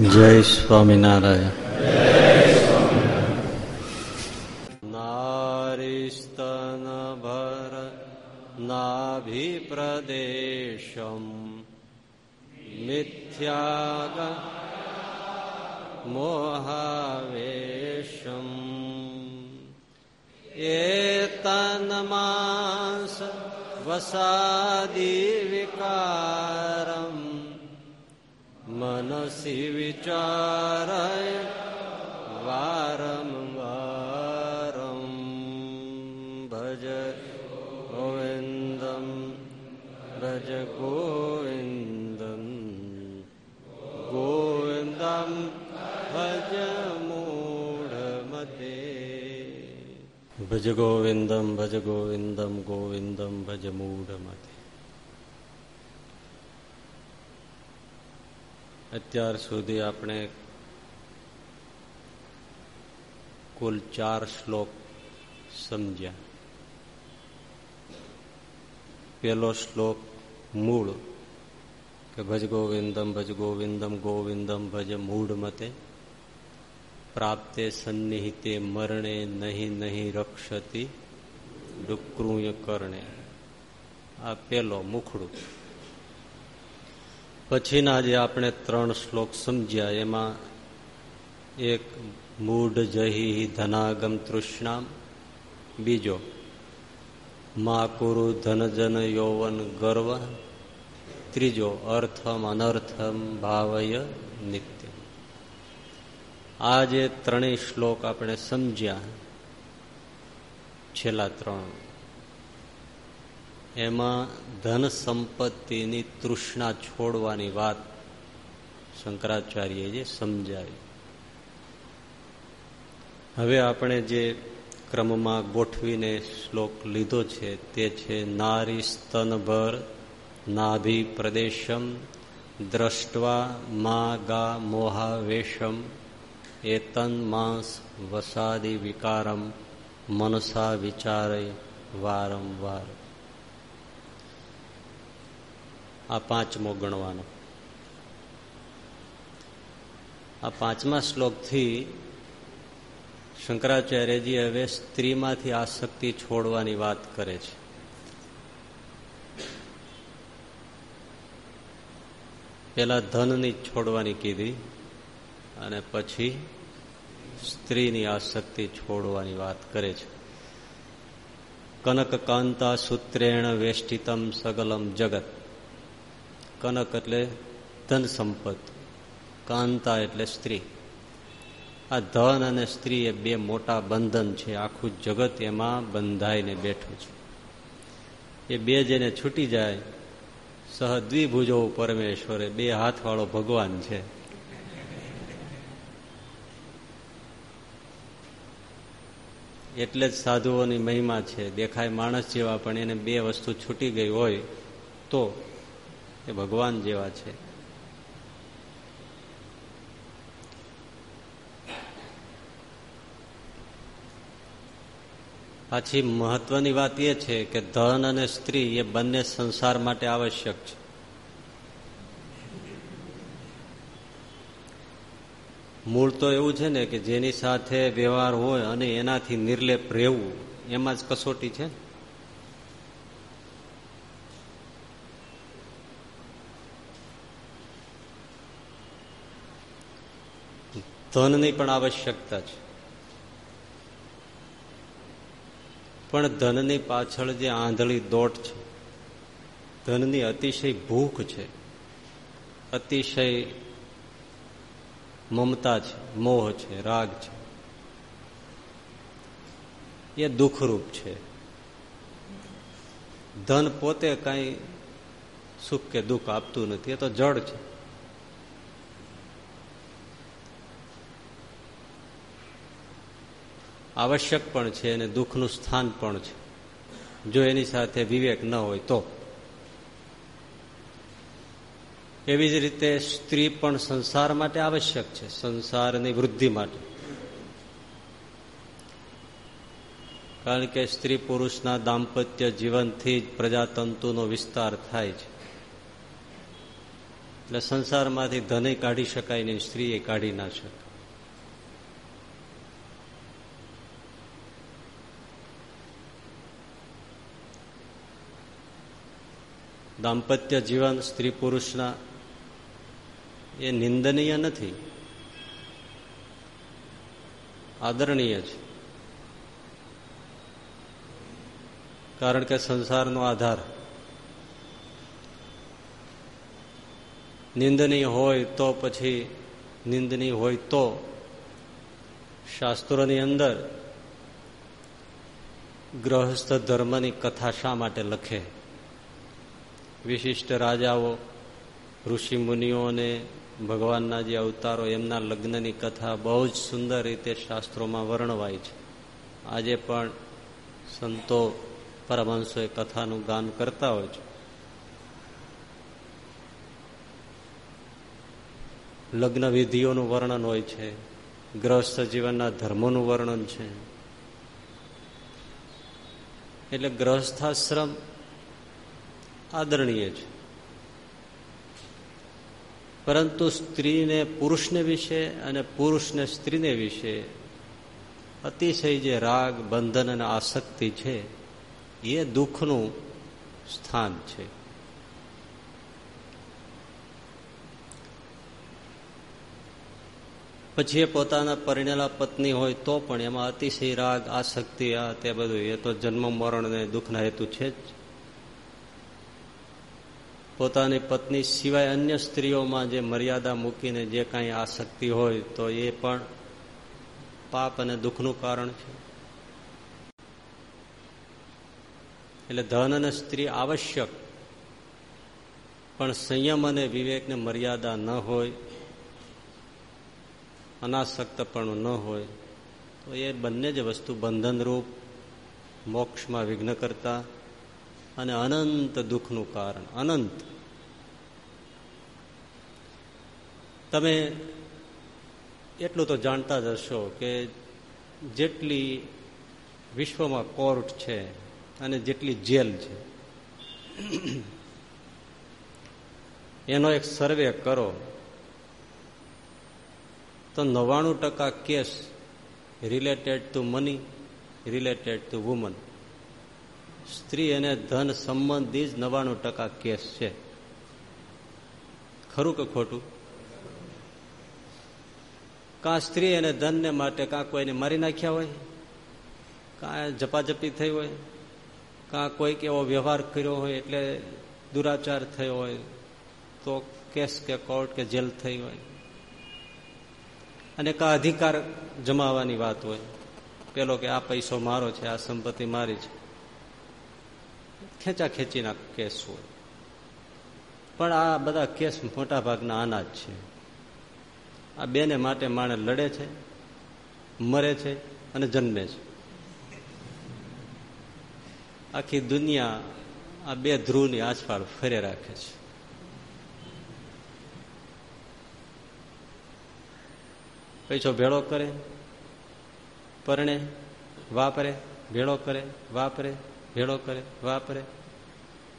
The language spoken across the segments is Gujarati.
જય સ્વામિનારાયણ. નારીસ્તન ભર નાભિપ્રદેશમ મિથ્યાગ મોહાવેશમ એતન્માસ વસાદી વિકારમ મનસી વિચારય વારંવારમ ભજ ગોવિંદમ ભજ ગોવિંદમ ગોવિંદમ ભજ મૂઢમતે ભજ ગોવિંદમ ભજ ગોવિંદમ ગોવિંદમ ભજ મૂઢમતે અત્યાર સુધી આપણે કુલ ચાર શ્લોક સમજ્યા. પેલો શ્લોક મૂળ, કે ભજ ગોવિંદમ ભજ ગોવિંદમ ગોવિંદમ ભજ મૂળ મતે, પ્રાપ્તે સન્નિહિતે મરણે નહીં નહીં રક્ષતી ડુક્રુય કરણે. આ પેલો મુખડું. પછીના જે આપણે ત્રણ શ્લોક સમજ્યા, એમાં એક મૂઢ જહી ધનાગમ તૃષ્ણામ, બીજો, મા કુરુ ધનજન યૌવન ગર્વ, ત્રીજો, અર્થમ અનર્થમ ભાવય નિત્ય. આ જે ત્રણેય શ્લોક આપણે સમજ્યા, છેલ્લા ત્રણ. એમાં ધન સંપત્તિની તૃષ્ણા છોડવાની વાત શંકરાચાર્યએ સમજાવી. હવે આપણે જે ક્રમમાં ગોઠવીને શ્લોક લીધો છે તે છે, નારી સ્તનભર નાભિ પ્રદેશમ દ્રષ્ટવા મા ગા મોહાવેશમ એતન માંસ વસાદી વિકારમ મનસા વિચારે વારંવાર. આ પાંચમો ગણવાનો. આ પાંચમા શ્લોકથી શંકરાચાર્યજી હવે સ્ત્રીમાંથી આસક્તિ છોડવાની વાત કરે છે. પેલા ધનની છોડવાની કીધી અને પછી સ્ત્રીની આસક્તિ છોડવાની વાત કરે છે. કનક કાંતા સૂત્રેણ વેષ્ટિતમ સગલમ જગત. કનક એટલે ધન સંપત, કાંતા એટલે સ્ત્રી. આ ધન અને સ્ત્રી એ બે મોટા બંધન છે. આખું જગત એમાં બંધાઈને બેઠું છે. એ બે જેને છૂટી જાય સહદ્વિભુજો પરમેશ્વરે, બે હાથવાળો ભગવાન છે. એટલે જ સાધુઓની મહિમા છે. દેખાય માણસ જેવા, પણ એને બે વસ્તુ છૂટી ગઈ હોય તો એ ભગવાન જેવા છે. પાછી મહત્વની વાત એ છે કે ધન અને સ્ત્રી એ બંને સંસાર માટે આવશ્યક છે. મૂળ તો એવું છે ને કે જેની સાથે વ્યવહાર હોય અને એનાથી નિર્લેપ રહેવું, એમાં જ કસોટી છે ધનની પણ આવશ્યકતા છે. પણ ધનની પાછળ જે આંધળી દોટ છે, ધનની અતિશય ભૂખ છે, અતિશય મમતા છે, મોહ છે, રાગ છે. એ દુઃખરૂપ છે. ધન પોતે કઈ સુખ કે દુઃખ આપતું નથી, એ તો જડ છે. આવશ્યક પણ છે અને દુઃખનું સ્થાન પણ છે. જો એની સાથે વિવેક ન હોય તો. એવી જ રીતે સ્ત્રી પણ સંસાર માટે આવશ્યક છે, સંસારની વૃદ્ધિ માટે. કારણ કે સ્ત્રી પુરુષના દાંપત્ય જીવનથી જ પ્રજાતંતુનો વિસ્તાર થાય છે. એટલે સંસારમાંથી ધને કાઢી શકાય નહીં, સ્ત્રીએ કાઢી ના શકે દાંપત્ય જીવન, સ્ત્રી પુરુષના, એ નિંદનીય નથી. આદરણીય છે. કારણ કે સંસારનો આધાર નિંદનીય હોય તો પછી નિંદનીય હોય તો શાસ્ત્રોની અંદર ગ્રહસ્થ ધર્મની કથા શા માટે લખે? વિશિષ્ટ રાજાઓ, ઋષિ મુનિઓને ભગવાનના જે અવતારો, એમના લગ્નની કથા બહુ જ સુંદર રીતે શાસ્ત્રોમાં વર્ણવાય છે. આજે પણ સંતો પરમહંસો કથાનું ગાન કરતા હોય છે. લગ્ન વિધિઓનું વર્ણન હોય છે. ગ્રસ્થ જીવનના ધર્મોનું વર્ણન છે. એટલે ગ્રહસ્થાશ્રમ આદરણીય છે. પરંતુ સ્ત્રીને પુરુષને વિશે અને પુરુષને સ્ત્રીને વિશે અતિશય જે રાગ, બંધન અને આસક્તિ છે, એ દુઃખનું સ્થાન છે. પછી એ પોતાના પરિણેલા પત્ની હોય તો પણ એમાં અતિશય રાગ, આસક્તિ આ તે બધું, એ તો જન્મ, મરણ ને દુઃખના હેતુ છે જ. પોતાની પત્ની સિવાય અન્ય સ્ત્રીઓમાં જે મર્યાદા મૂકીને જે કાંઈ આસક્તિ હોય તો એ પણ પાપ અને દુઃખનું કારણ છે. એટલે ધન અને સ્ત્રી આવશ્યક, પણ સંયમ અને વિવેકને મર્યાદા ન હોય, અનાસક્તપણું ન હોય, તો એ બંને જ વસ્તુ બંધનરૂપ, મોક્ષમાં વિઘ્ન કરતા અને અનંત દુઃખનું કારણ, અનંત. તમે એટલું તો જાણતા જ હશો કે જેટલી વિશ્વમાં કોર્ટ છે અને જેટલી જેલ છે, એનો એક સર્વે કરો, તો નવ્વાણું ટકા case related to money, related to woman. સ્ત્રી અને ધન સંબંધી જ નવ્વાણું ટકા કેસ છે. ખરું કે ખોટું? કાં સ્ત્રી અને ધનને માટે કાં કોઈને મારી નાખ્યા હોય? કાં જપાજપી થઈ હોય? કાં કોઈક એવો વ્યવહાર કર્યો હોય એટલે દુરાચાર થયો હોય, તો કેસ કે કોર્ટ કે જેલ થઈ હોય? અને કાં અધિકાર જમાવાની વાત હોય? પેલો કે, આ પૈસો મારો છે, આ સંપત્તિ મારી છે. ખેંચા ખેંચીના કેસ હોય. પણ આ બધા કેસ મોટા ભાગના આના જ છે. આ બેને માટે માણે લડે છે, મરે છે અને જન્મે છે. આખી દુનિયા આ બે ધ્રુવની આસપાસ ફરે રાખે છે. પૈસો ભેળો કરે, પરણે વાપરે, ભેળો કરે, વાપરે, ભેળો કરે, વાપરે,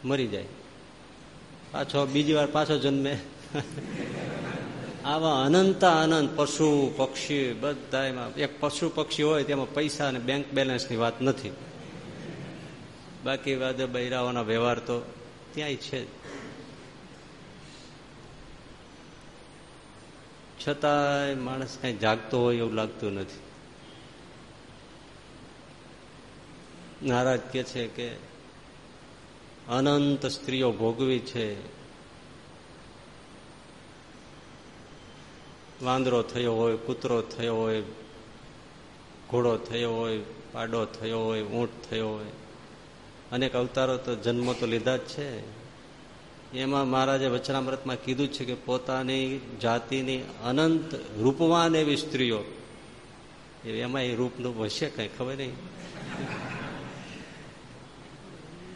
મરી જાય. પાછો બીજી વાર પાછો જન્મે. આવા અનંત અનંત પશુ, પક્ષી બધા એમાં એક પશુ પક્ષી હોય તેમાં પૈસા અને બેંક બેલેન્સની વાત નથી. બાકી વાત બૈરાઓના વ્યવહાર તો ત્યાંય છે છતાંય માણસ કઈ જાગતો હોય એવું લાગતું નથી. નારાજ કે છે કે અનંત સ્ત્રીઓ ભોગવી છે. વાંદરો થયો હોય, કૂતરો થયો હોય, ઘોડો થયો હોય, પાડો થયો હોય, ઊંટ થયો હોય, અનેક અવતારો તો જન્મો તો લીધા જ છે. એમાં મહારાજે વચનામૃતમાં કીધું છે કે પોતાની જાતિની અનંત રૂપવાન એવી સ્ત્રીઓ. એમાં એ રૂપનું હશે કઈ ખબર નહીં.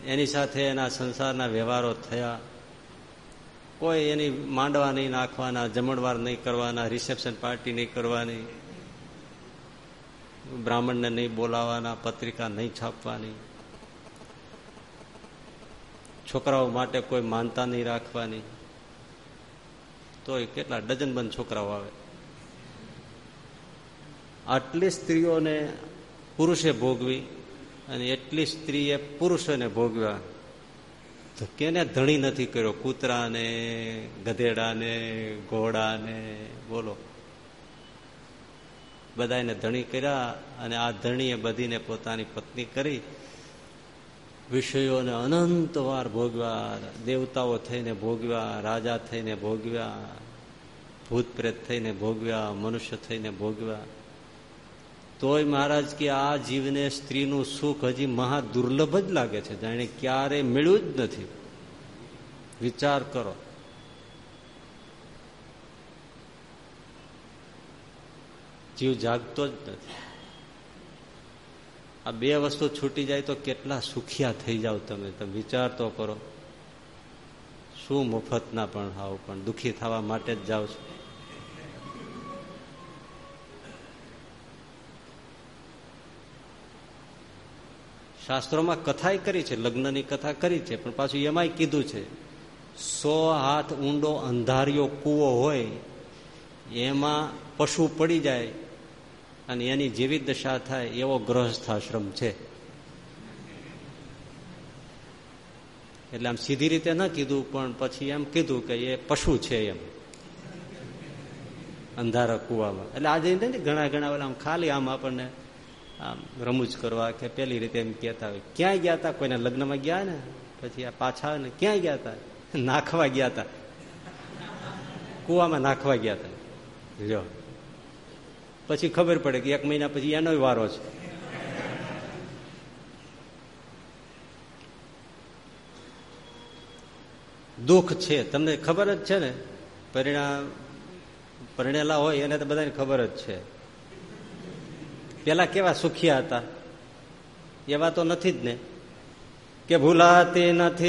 એની સાથે એના સંસારના વ્યવહારો થયા. કોઈ એની માંડવા નહીં નાખવાના, જમણવાર નહીં કરવાના રિસેપ્શન પાર્ટી નહીં કરવાની, બ્રાહ્મણને નહીં બોલાવાના પત્રિકા નહીં છાપવાની, છોકરાઓ માટે કોઈ માનતા નહીં રાખવાની, તોય કેટલા ડઝન બંધ છોકરાઓ આવે. આટલી સ્ત્રીઓને પુરુષે ભોગવી અને એટલી સ્ત્રીએ પુરુષોને ભોગવ્યા. તો કેને ધણી નથી કર્યો? કૂતરાને, ગધેડાને, ઘોડાને, બોલો. બધાને ધણી કર્યા અને આ ધણીએ બધીને પોતાની પત્ની કરી વિષયોને અનંત વાર ભોગવ્યા, દેવતાઓ થઈને ભોગવ્યા, રાજા થઈને ભોગવ્યા, ભૂત પ્રેત થઈને ભોગવ્યા, મનુષ્ય થઈને ભોગવ્યા. તોય મહારાજ કે આ જીવને સ્ત્રીનું સુખ હજી મહા દુર્લભ જ લાગે છે. જાણે ક્યારે મળ્યું જ નથી. વિચાર કરો. જીવ જાગતો જ નથી. આ બે વસ્તુ છૂટી જાય તો કેટલા સુખિયા થઈ જાવ તમે. તમે વિચાર તો કરો. શું મફતના પણ હાવ પણ દુઃખી થવા માટે જ જાઓ છો. શાસ્ત્રોમાં કથાય કરી છે, લગ્નની કથા કરી છે, પણ પાછું એમાંય કીધું છે, સો હાથ ઊંડો અંધારિયો કૂવો હોય, એમાં પશુ પડી જાય, અને એની જેવી દશા થાય એવો ગ્રહસ્થાશ્રમ છે. એટલે આમ સીધી રીતે ન કીધું, પણ પછી એમ કીધું કે એ પશુ છે એમ. અંધારા કુવામાં. એટલે આજે ઘણા ઘણા આમ ખાલી આમ આપણને આમ રમૂજ કરવા કે પેલી રીતે એમ કહેતા હોય ક્યાંય ગયા હતા કોઈના લગ્નમાં ગયા ને? પછી આ પાછા ને ક્યાંય ગયા હતા નાખવા ગયા હતા કુવામાં નાખવા ગયા હતા જો. પછી ખબર પડે કે એક મહિના પછી એનો વારો છે. દુઃખ છે. તમને ખબર જ છે ને? પરિણામ, પરણેલા હોય એને તો બધાને ખબર જ છે. પેલા કેવા સુખિયા હતા? એવા તો નથી જ ને. કે ભૂલાતી નથી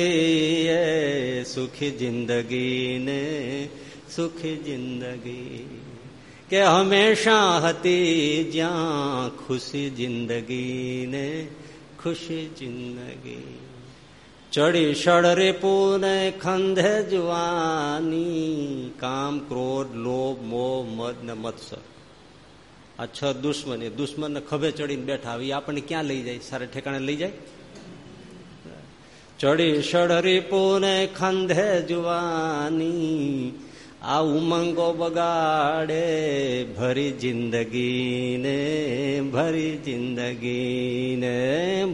એ સુખી જિંદગી ને સુખી જિંદગી. કે હંમેશા હતી જ્યાં ખુશી જિંદગી ને ખુશી જિંદગી. ચડી ષડ પૂને ખંધે જવાની, કામ, ક્રોધ, લોભ, મોહ, મદ ને મત્સર. આ છ દુશ્મન, એ દુશ્મનને ખભે ચડીને બેઠા આવી આપણને ક્યાં લઈ જાય? સારા ઠેકાણે લઈ જાય? ચડી સડરી પૂને ખંધે જુવાની, આ ઉમંગો બગાડે ભરી જિંદગીને ભરી જિંદગીને.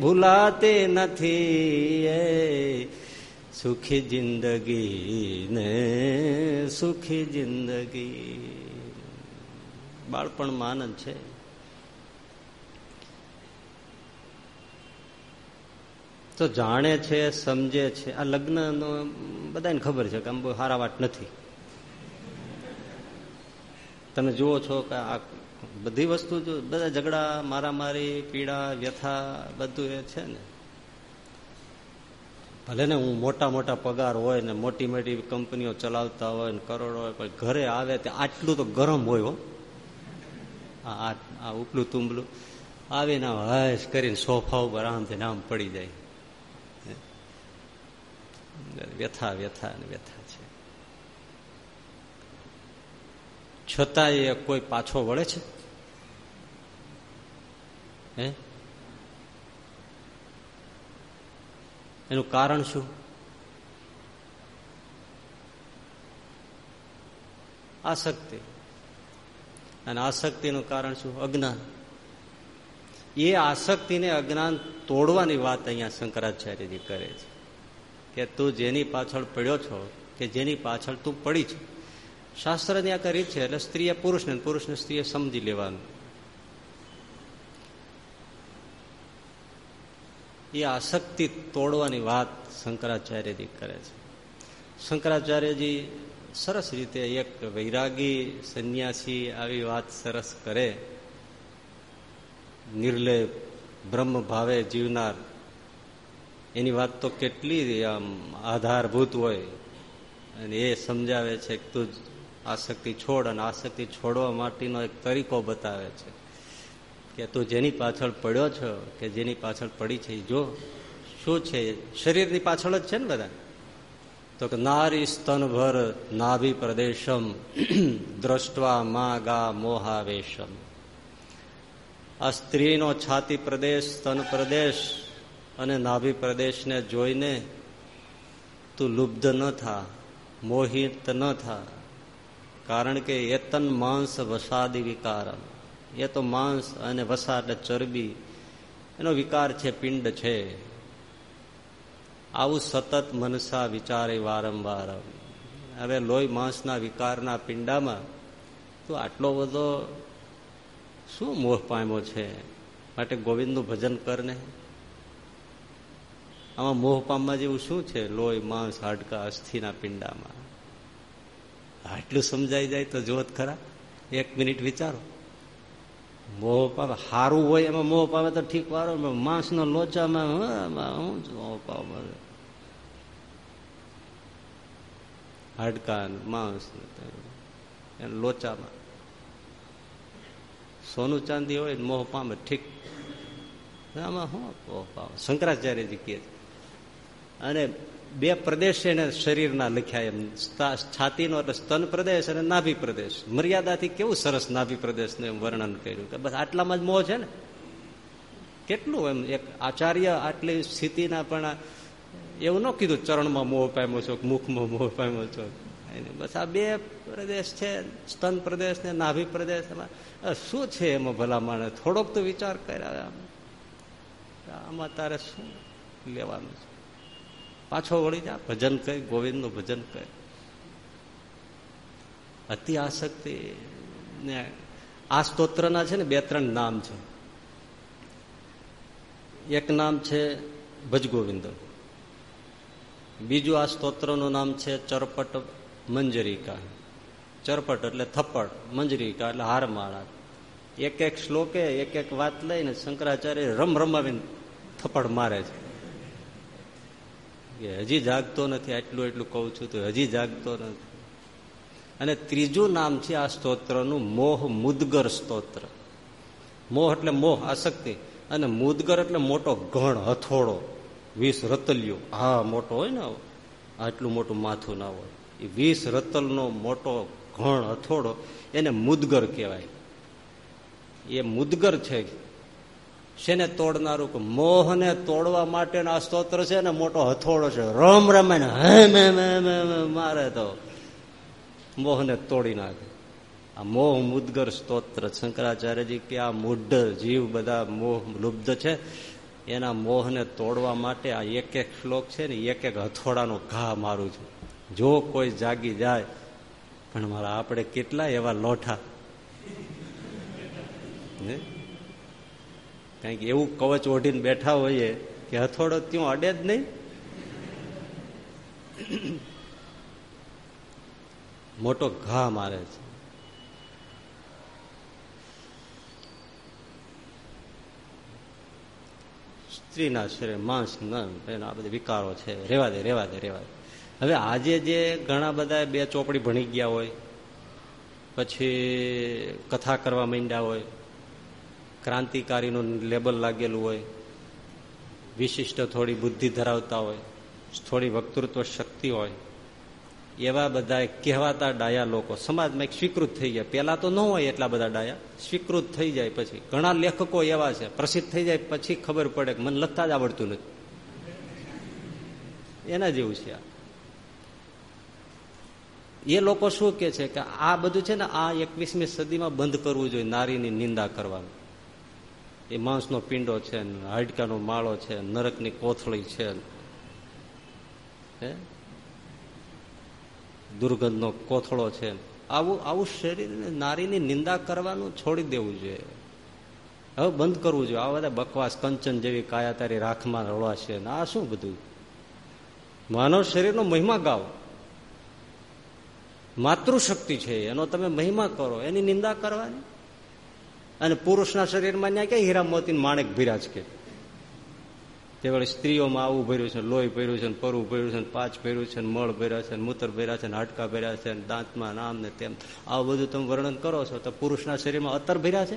ભૂલાતે નથી એ સુખી જિંદગીને, સુખી જિંદગી. બાળપણમાં આનંદ છે. તો જાણે છે, સમજે છે, આ લગ્નનો બધાને ખબર છે કે આમ બહુ સારા વાત નથી. તમે જુઓ છો કે આ બધી વસ્તુ જો બધા ઝઘડા, મારામારી, પીડા, વ્યથા બધું એ છે ને. ભલે ને હું મોટા મોટા પગાર હોય ને મોટી મોટી કંપનીઓ ચલાવતા હોય ને કરોડો હોય પણ ઘરે આવે તે આટલું તો ગરમ હોય હો. આ આ ઉપલું તુંબલું. આવીને હશ કરીને સોફા ઉપર આમથી નામ પડી જાય. વ્યથા વ્યથા ને વ્યથા છે. છતાં એ કોઈ પાછો વળે છે? હે? એનું કારણ શું? આસક્તિ અને આસક્તિનું કારણ શું? અજ્ઞાન. એ આસક્તિને અજ્ઞાન તોડવાની વાત અહીંયા શંકરાચાર્યજી કરે છે કે તું જેની પાછળ પડ્યો છો, કે જેની પાછળ તું પડી છે. શાસ્ત્રની આ રીત છે, એટલે સ્ત્રીએ પુરુષને પુરુષને સ્ત્રીએ સમજી લેવાનું. એ આસક્તિ તોડવાની વાત શંકરાચાર્યજી કરે છે. શંકરાચાર્યજી સરસ રીતે એક વૈરાગી સંન્યાસી આવી વાત સરસ કરે. નિર્લેપ બ્રહ્મ ભાવે જીવનાર. એની વાત તો કેટલી આમ આધારભૂત હોય. અને એ સમજાવે છે કે તું આસક્તિ છોડ અને આસક્તિ છોડવા માટેનો એક તરીકો બતાવે છે. કે તું જેની પાછળ પડ્યો છો કે જેની પાછળ પડી છે જો શું છે? શરીરની પાછળ જ છે ને બધા? તો કે નારી સ્તનભર નાભી પ્રદેશમ દ્રષ્ટવા મા ગા મોહાવેશમ. આ સ્ત્રીનો છાતી પ્રદેશ, સ્તન પ્રદેશ અને નાભી પ્રદેશને જોઈને તું લુબ્ધ ન થા, મોહિત ન થા, કારણ કે એતન માંસ વસાદી વિકારમ. એ તો માંસ અને વસાદ ચરબી, એનો વિકાર છે, પિંડ છે. આવું સતત મનસા વિચારે વારંવાર હવે લોહી માંસના વિકારના પિંડામાં તો આટલો બધો શું મોહ પામ્યો છે? માટે ગોવિંદનું ભજન કરને આમાં મોહ પામવા જેવું શું છે? લોહી, માંસ, હાડકા, અસ્થિના પિંડામાં. આટલું સમજાઈ જાય તો જોત ખરા. એક મિનિટ વિચારો. મોહ પામે સારું હોય એમાં મોહ પામે તો ઠીક વારો માંસનો લોચામાં હું મોહ પામે હાડકા માંસ લોચામાં. સોનું ચાંદી હોય મોહ પામે, ઠીક. આમાં શું મોહ પામે શંકરાચાર્યજી કહે અને બે પ્રદેશ એને શરીરના લખ્યા એમ. છાતીનો એટલે સ્તન પ્રદેશ અને નાભી પ્રદેશ. મર્યાદાથી કેવું સરસ નાભી પ્રદેશનું એમ વર્ણન કર્યું કે બસ આટલામાં જ મોહ છે ને? કેટલું એમ એક આચાર્ય આટલી સ્થિતિના પણ એવું ન કીધું ચરણમાં મોહ પામ્યો છો મુખમાં મોહ પામ્યો છો. બસ આ બે પ્રદેશ છે, સ્તન પ્રદેશ ને નાભી પ્રદેશ એમાં. શું છે એમાં ભલામણ? થોડોક તો વિચાર કર્યા આમાં તારે શું લેવાનું છે? પાછો વળી જા, ભજન કરી ગોવિંદનું ભજન કરે અતિ આસક્તિ ને આ સ્તોત્રના છે ને બે ત્રણ નામ છે. એક નામ છે ભજગોવિંદ બીજું આ સ્તોત્રનું નામ છે ચરપટ મંજરિકા. ચરપટ એટલે થપ્પડ, મંજરિકા એટલે હારમાળા. એક એક શ્લોકે એક એક વાત લઈને શંકરાચાર્ય રમ રમાવીને થપ્પડ મારે છે. કે હજી જાગતો નથી, આટલું એટલું કહું છું તો હજી જાગતો નથી. અને ત્રીજું નામ છે આ સ્તોત્રનું મોહ મુદગર સ્તોત્ર. મોહ એટલે મોહ, આસક્તિ. અને મુદગર એટલે મોટો ગણ હથોડો, વીસ રતલિયો. હા, મોટો હોય ને આટલું મોટું માથું ના હોય. એ વીસ રતલનો મોટો ઘણ, હથોડો એને મુદગર કહેવાય. એ મુદગર છે શેને તોડનારું? મોહને તોડવા માટેનો આ સ્તોત્ર છે ને, મોટો હથોડો છે. રમ રમે ને હે મારે તો મોહને તોડી નાખે. આ મોહ મુદગર સ્તોત્ર. શંકરાચાર્યજી કે આ મુઢ જીવ બધા મોહ લુબ્ધ છે. એના મોહને તોડવા માટે આ એક એક શ્લોક છે ને, એક એક હથોડાનો ઘા મારું છું. જો કોઈ જાગી જાય, પણ મારા આપણે કેટલા એવા લોઠા? કારણ કે એવું કવચ ઓઢીને બેઠા હોઈએ કે હથોડો ત્યાં અડે જ નહીં. મોટો ઘા મારે છે. સ્ત્રીના શરીર, માંસ ન આ બધા વિકારો છે. રેવા દે રેવા દે રેવા દે. હવે આજે જે ઘણા બધા બે ચોપડી ભણી ગયા હોય, પછી કથા કરવા માંડ્યા હોય ક્રાંતિકારીનું લેબલ લાગેલું હોય, વિશિષ્ટ થોડી બુદ્ધિ ધરાવતા હોય, થોડી વક્તૃત્વ શક્તિ હોય, એવા બધા કહેવાતા ડાયા લોકો સમાજમાં એક સ્વીકૃત થઈ ગયા. પેલા તો ન હોય એટલા બધા ડાયા. સ્વીકૃત થઈ જાય પછી. ઘણા લેખકો એવા છે, પ્રસિદ્ધ થઈ જાય પછી ખબર પડે કે મને લખતા જ આવડતું નથી. એના જેવું છે એ લોકો શું કે છે કે આ બધું છે ને આ એકવીસમી સદીમાં બંધ કરવું જોઈએ, નારીની નિંદા કરવાનું. એ માંસનો પિંડો છે હાડકાનો માળો છે, નરકની કોથળી છે દુર્ગંધનો કોથળો છે આવું આવું શરીર નારીની નિંદા કરવાનું છોડી દેવું જોઈએ. હવે બંધ કરવું જોઈએ. આ બધા બકવાસ, કંચન જેવી કાયા તારી રાખમાં રળવાશે આ શું બધું? માનવ શરીરનો મહિમા ગાઓ માતૃશક્તિ છે એનો તમે મહિમા કરો. એની નિંદા કરવાની? અને પુરુષના શરીરમાં ત્યાં ક્યાં હીરા મોતી માણેક ભીરાજ કે. તે વળી સ્ત્રીઓમાં આવું ભર્યું છે, લોહી ભર્યું છે પરવું ભર્યું છે પાંચ ભર્યું છે મળ ભર્યા છે મૂતર ભર્યા છે હાડકા ભર્યા છે દાંતમાં નામ ને તેમ. આવું બધું તમે વર્ણન કરો છો તો પુરુષના શરીરમાં અત્તર ભર્યા છે?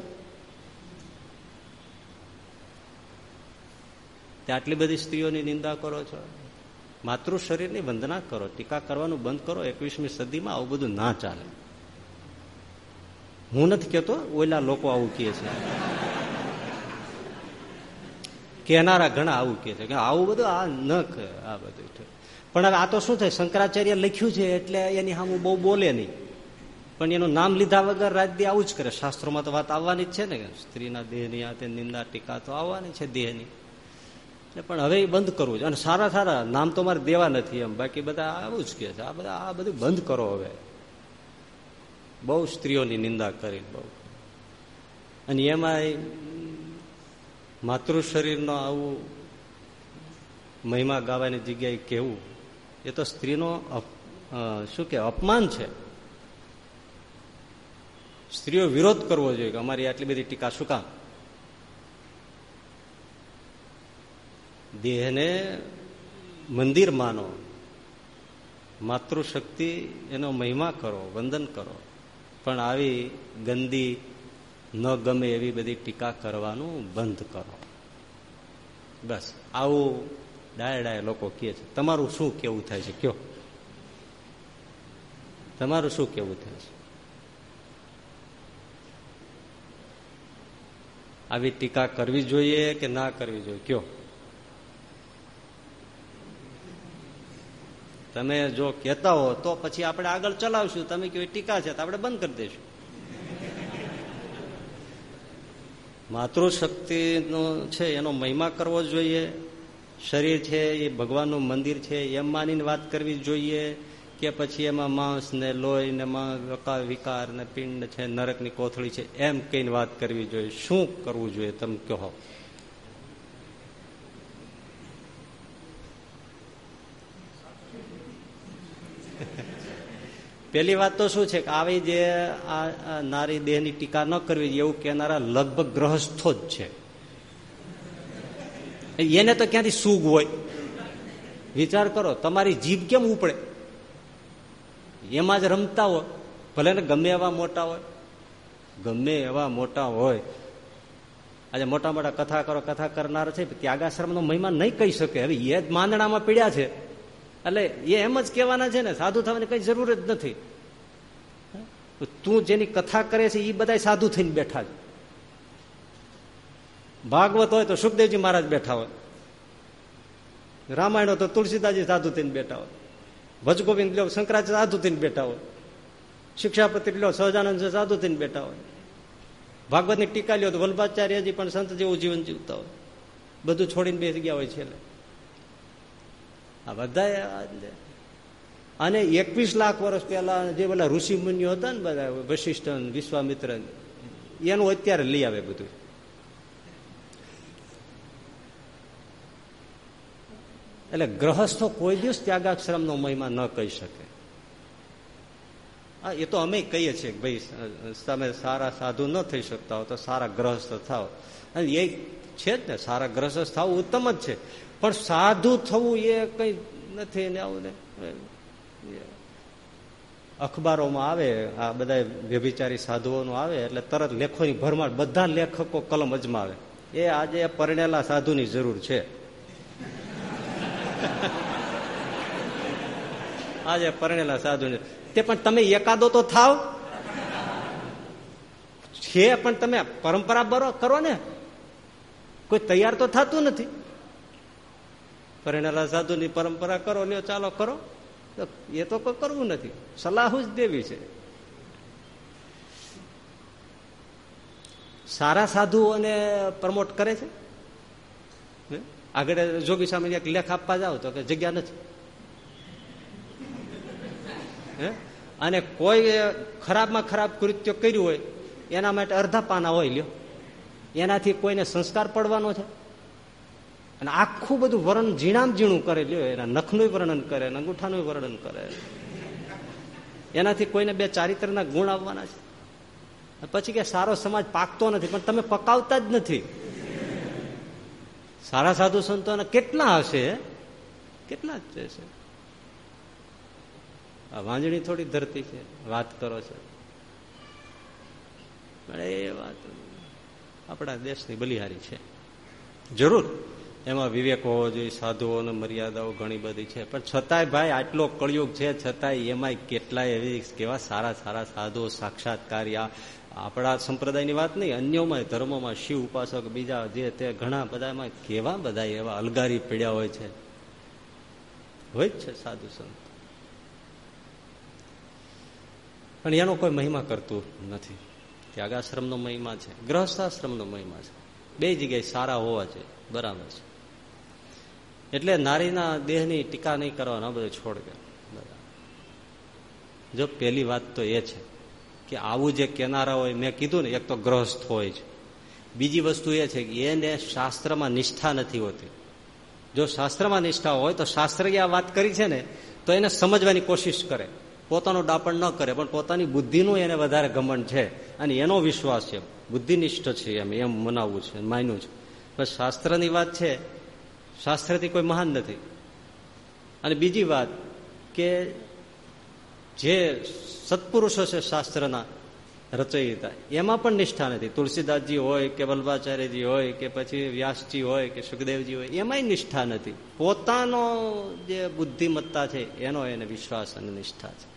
તે આટલી બધી સ્ત્રીઓની નિંદા કરો છો? માતૃ શરીરની વંદના કરો, ટીકા કરવાનું બંધ કરો, એકવીસમી સદીમાં આવું બધું ના ચાલે. હું નથી કેતો ઓલા લોકો આવું કહે છે. કહેનારા ઘણા આવું કે છે કે આવું બધું આ ન આ બધું પણ હવે આ તો શું થાય શંકરાચાર્ય લખ્યું છે એટલે એની સામું બહુ બોલે નહીં. પણ એનું નામ લીધા વગર રાજદી આવું જ કરે. શાસ્ત્રોમાં તો વાત આવવાની જ છે ને સ્ત્રીના દેહની આ તે નિંદા ટીકા તો આવવાની છે દેહની. એટલે પણ હવે એ બંધ કરવું છે. અને સારા સારા, નામ તો મારે દેવા નથી એમ. બાકી બધા આવું જ કે છે. આ બધા આ બધું બંધ કરો હવે. બહુ સ્ત્રીઓની નિંદા કરી બહુ. અને એમાં માતૃ શરીરનો આવું મહિમા ગાવાની જગ્યાએ કેવું, એ તો સ્ત્રીનો શું કે, અપમાન છે. સ્ત્રીઓ વિરોધ કરવો જોઈએ કે અમારી આટલી બધી ટીકા શું કામ? દેહને મંદિર માનો, માતૃશક્તિ એનો મહિમા કરો, વંદન કરો. પણ આવી ગંદી ન ગમે એવી બધી ટીકા કરવાનું બંધ કરો. બસ, આવું ડાય ડાય લોકો કહે છે. તમારું શું કેવું થાય છે? કયો. તમારું શું કેવું થાય છે? આવી ટીકા કરવી જોઈએ કે ના કરવી જોઈએ? કયો. તમે જો કહેતા હો, તો પછી આપણે આગળ ચલાવશું. તમે કેવી ટીકા છે, તો આપણે બંધ કરી દઈશું માતૃશક્તિનો છે, એનો મહિમા કરવો જોઈએ. શરીર છે, એ ભગવાનનું મંદિર છે, એમ માનીને વાત કરવી જોઈએ કે પછી એમાં માંસ ને લોહી ને વિકાર ને પિંડ છે, નરકની કોથળી છે, એમ કહીને વાત કરવી જોઈએ. શું કરવું જોઈએ, તમે કહો. પેલી વાત તો શું છે કે આવી જે આ નારી દેહની ટીકા ન કરવી એવું કહેનારા લગભગ ગ્રહસ્થો જ છે. એને તો ક્યાંથી સુગ હોય? વિચાર કરો, તમારી જીભ કેમ ઉપડે? એમાં જ રમતા હોય, ભલે ને ગમે એવા મોટા હોય. ગમે એવા મોટા હોય. આજે મોટા મોટા કથા કરો, કથા કરનાર છે, ત્યાગાશ્રમનો મહિમા નહીં કહી શકે. હવે એ જ માંદણામાં પીડ્યા છે. એટલે એ એમ જ કહેવાના છે ને, સાધુ થવાની કઈ જરૂર જ નથી. તું જેની કથા કરે છે એ બધા સાધુ થઈને બેઠા છે. ભાગવત હોય તો સુખદેવજી મહારાજ બેઠા હોય. રામાયણ તો તુલસીદાસજી સાધુ થઈને બેઠા હોય. ભજગોવિંદ લો શંકરાચાર્ય સાધુ થઈને બેઠા હોય. શિક્ષાપતિ લો સહજાનંદ સાધુ થઈને બેઠા હોય. ભાગવતની ટીકા લ્યો તો વલ્ભાચાર્યજી પણ સંત જેવું જીવન જીવતા હોય. બધું છોડીને બેસી ગયા હોય છેલ્લે. આ બધા અને એકવીસ લાખ વર્ષ પહેલા જે બધા ઋષિ મુનિઓ હતા ને બધા વશિષ્ઠ વિશ્વામિત્ર એનું અત્યારે લઈ આવે બધું. એટલે ગ્રહસ્થો કોઈ દિવસ ત્યાગાશ્રમનો મહિમા ન કહી શકે. હા, એ તો અમે કહીએ છીએ કે ભાઈ તમે સારા સાધુ ન થઈ શકતા હો તો સારા ગ્રહસ્થ થાવ અને એ છે જ ને, સારા ગ્રહસ્થ થવું ઉત્તમ જ છે. પણ સાધુ થવું એ કઈ નથી ને આવું અખબારોમાં આવે, આ બધા વ્યભિચારી સાધુઓનું આવે, એટલે તરત લેખોની ભરમાં બધા લેખકો કલમ અજમાવે. એ આજે પરણેલા સાધુની જરૂર છે. આજે પરણેલા સાધુ તે પણ તમે એકાદો તો થાવ? છે, પણ તમે પરંપરા બરો કરો ને. કોઈ તૈયાર તો થતું નથી. પરણેલા સાધુની પરંપરા કરો લ્યો ચાલો કરો. એ તો કોઈ કરવું નથી. સલાહ જ દેવી છે. સારા સાધુઓને પ્રમોટ કરે છે? આગળ જોગી સામે એક લેખ આપવા જાવ તો કે જગ્યા નથી. અને કોઈ ખરાબમાં ખરાબ કૃત્ય કર્યું હોય, એના માટે અડધા પાના હોય લ્યો. એનાથી કોઈને સંસ્કાર પડવાનો છે? અને આખું બધું વર્ણન ઝીણામ ઝીણું કરે, લ્યો, એના નખનું વર્ણન કરે અંગૂઠાનું વર્ણન કરે. એનાથી કોઈને બે ચારિત્રના ગુણ આવવાના છે. પછી કે સારો સમાજ પાકતો નથી, પણ તમે પકાવતા જ નથી. સારા સાધુ સંતોના કેટલા હશે? કેટલા જ છે વાંજણી થોડી ધરતી છે, વાત કરો છો. એ વાત આપણા દેશની બલિહારી છે. જરૂર. એમાં વિવેક હોવો જોઈએ સાધુઓને મર્યાદાઓ ઘણી બધી છે. પણ છતાંય ભાઈ આટલો કળિયુગ છે, છતાંય એમાં કેટલાય એવી કેવા સારા સારા સાધુઓ, સાક્ષાત્કાર આપણા સંપ્રદાયની વાત નહીં, અન્યોમાં, ધર્મોમાં, શિવ ઉપાસક બીજા જે તે ઘણા બધામાં કેવા બધા એવા અલગારી પીડ્યા હોય છે. હોય જ છે સાધુ સંત. પણ એનો કોઈ મહિમા કરતું નથી. ત્યાગાશ્રમનો મહિમા છે ગ્રહસ્થાશ્રમનો મહિમા છે. બે જગ્યાએ સારા હોવા છે બરાબર છે. એટલે નારીના દેહની ટીકા નહીં કરવાનો બધું છોડ ગયો. જો પેલી વાત તો એ છે કે આવું જે કેનારા હોય, મેં કીધું ને, એક તો ગ્રહસ્થ હોય છે બીજી વસ્તુ એ છે કે એને શાસ્ત્રમાં નિષ્ઠા નથી હોતી. જો શાસ્ત્રમાં નિષ્ઠા હોય તો શાસ્ત્રએ આ વાત કરી છે ને, તો એને સમજવાની કોશિશ કરે. પોતાનું ડાપણ ન કરે, પણ પોતાની બુદ્ધિનું એને વધારે ગમન છે. અને એનો વિશ્વાસ છે. બુદ્ધિનિષ્ઠ છે એમ એમ મનાવવું છે, માન્યું છે. પણ શાસ્ત્રની વાત છે શાસ્ત્રથી કોઈ મહાન નથી. અને બીજી વાત કે જે સત્પુરુષો છે શાસ્ત્રના રચયિતા, એમાં પણ નિષ્ઠા નથી. તુલસીદાસજી હોય કે વલ્ભાચાર્યજી હોય કે પછી વ્યાસજી હોય કે સુખદેવજી હોય, એમાંય નિષ્ઠા નથી. પોતાનો જે બુદ્ધિમત્તા છે, એનો એને વિશ્વાસ અને નિષ્ઠા છે.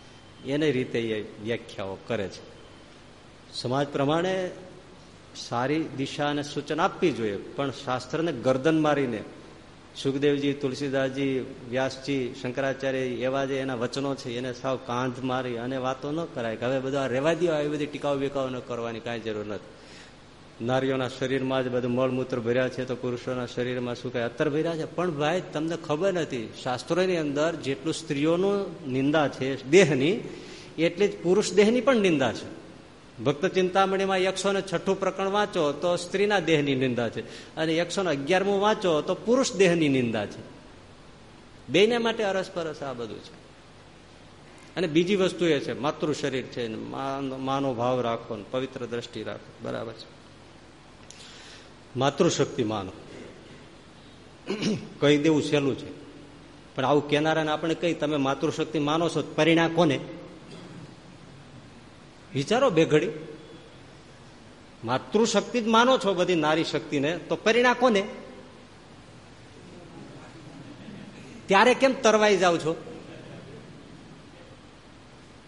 એને રીતે એ વ્યાખ્યાઓ કરે છે. સમાજ પ્રમાણે સારી દિશા અને સૂચન આપવી જોઈએ, પણ શાસ્ત્રને ગરદન મારીને સુખદેવજી, તુલસીદાસજી, વ્યાસજી, શંકરાચાર્ય એવા જે એના વચનો છે, એને સાવ કાંધ મારી અને વાતો ન કરાય કે હવે બધા રેવા દો આવી બધી ટીકાઓ વિકાઓ કરવાની કાંઈ જરૂર નથી. નારીઓના શરીરમાં જ બધું મળમૂત્ર ભર્યા છે તો પુરુષોના શરીરમાં શું કઈ અત્તર ભર્યા છે? પણ ભાઈ, તમને ખબર નથી, શાસ્ત્રોની અંદર જેટલું સ્ત્રીઓનું નિંદા છે દેહની, એટલી જ પુરુષ દેહની પણ નિંદા છે. ભક્ત ચિંતામણીમાં એકસો ને છઠ્ઠું પ્રકરણ વાંચો તો સ્ત્રીના દેહની નિંદા છે. અને એકસો ને અગિયારમું વાંચો તો પુરુષ દેહની નિંદા છે. બેને માટે અરસપરસ આ બધું છે. અને બીજી વસ્તુ એ છે, માતૃ શરીર છે માનો ભાવ રાખો પવિત્ર દ્રષ્ટિ રાખો. બરાબર છે. માતૃશક્તિ માનો. કહી દેવું સહેલું છે. પણ આવું કેનારાને આપણે કહી તમે માતૃશક્તિ માનો છો પરિણામ કોને? વિચારો બે ઘડી. માતૃશક્તિ જ માનો છો બધી નારી શક્તિને, તો પરિણામ કોને? ત્યારે કેમ તરવાઈ જાવ છો?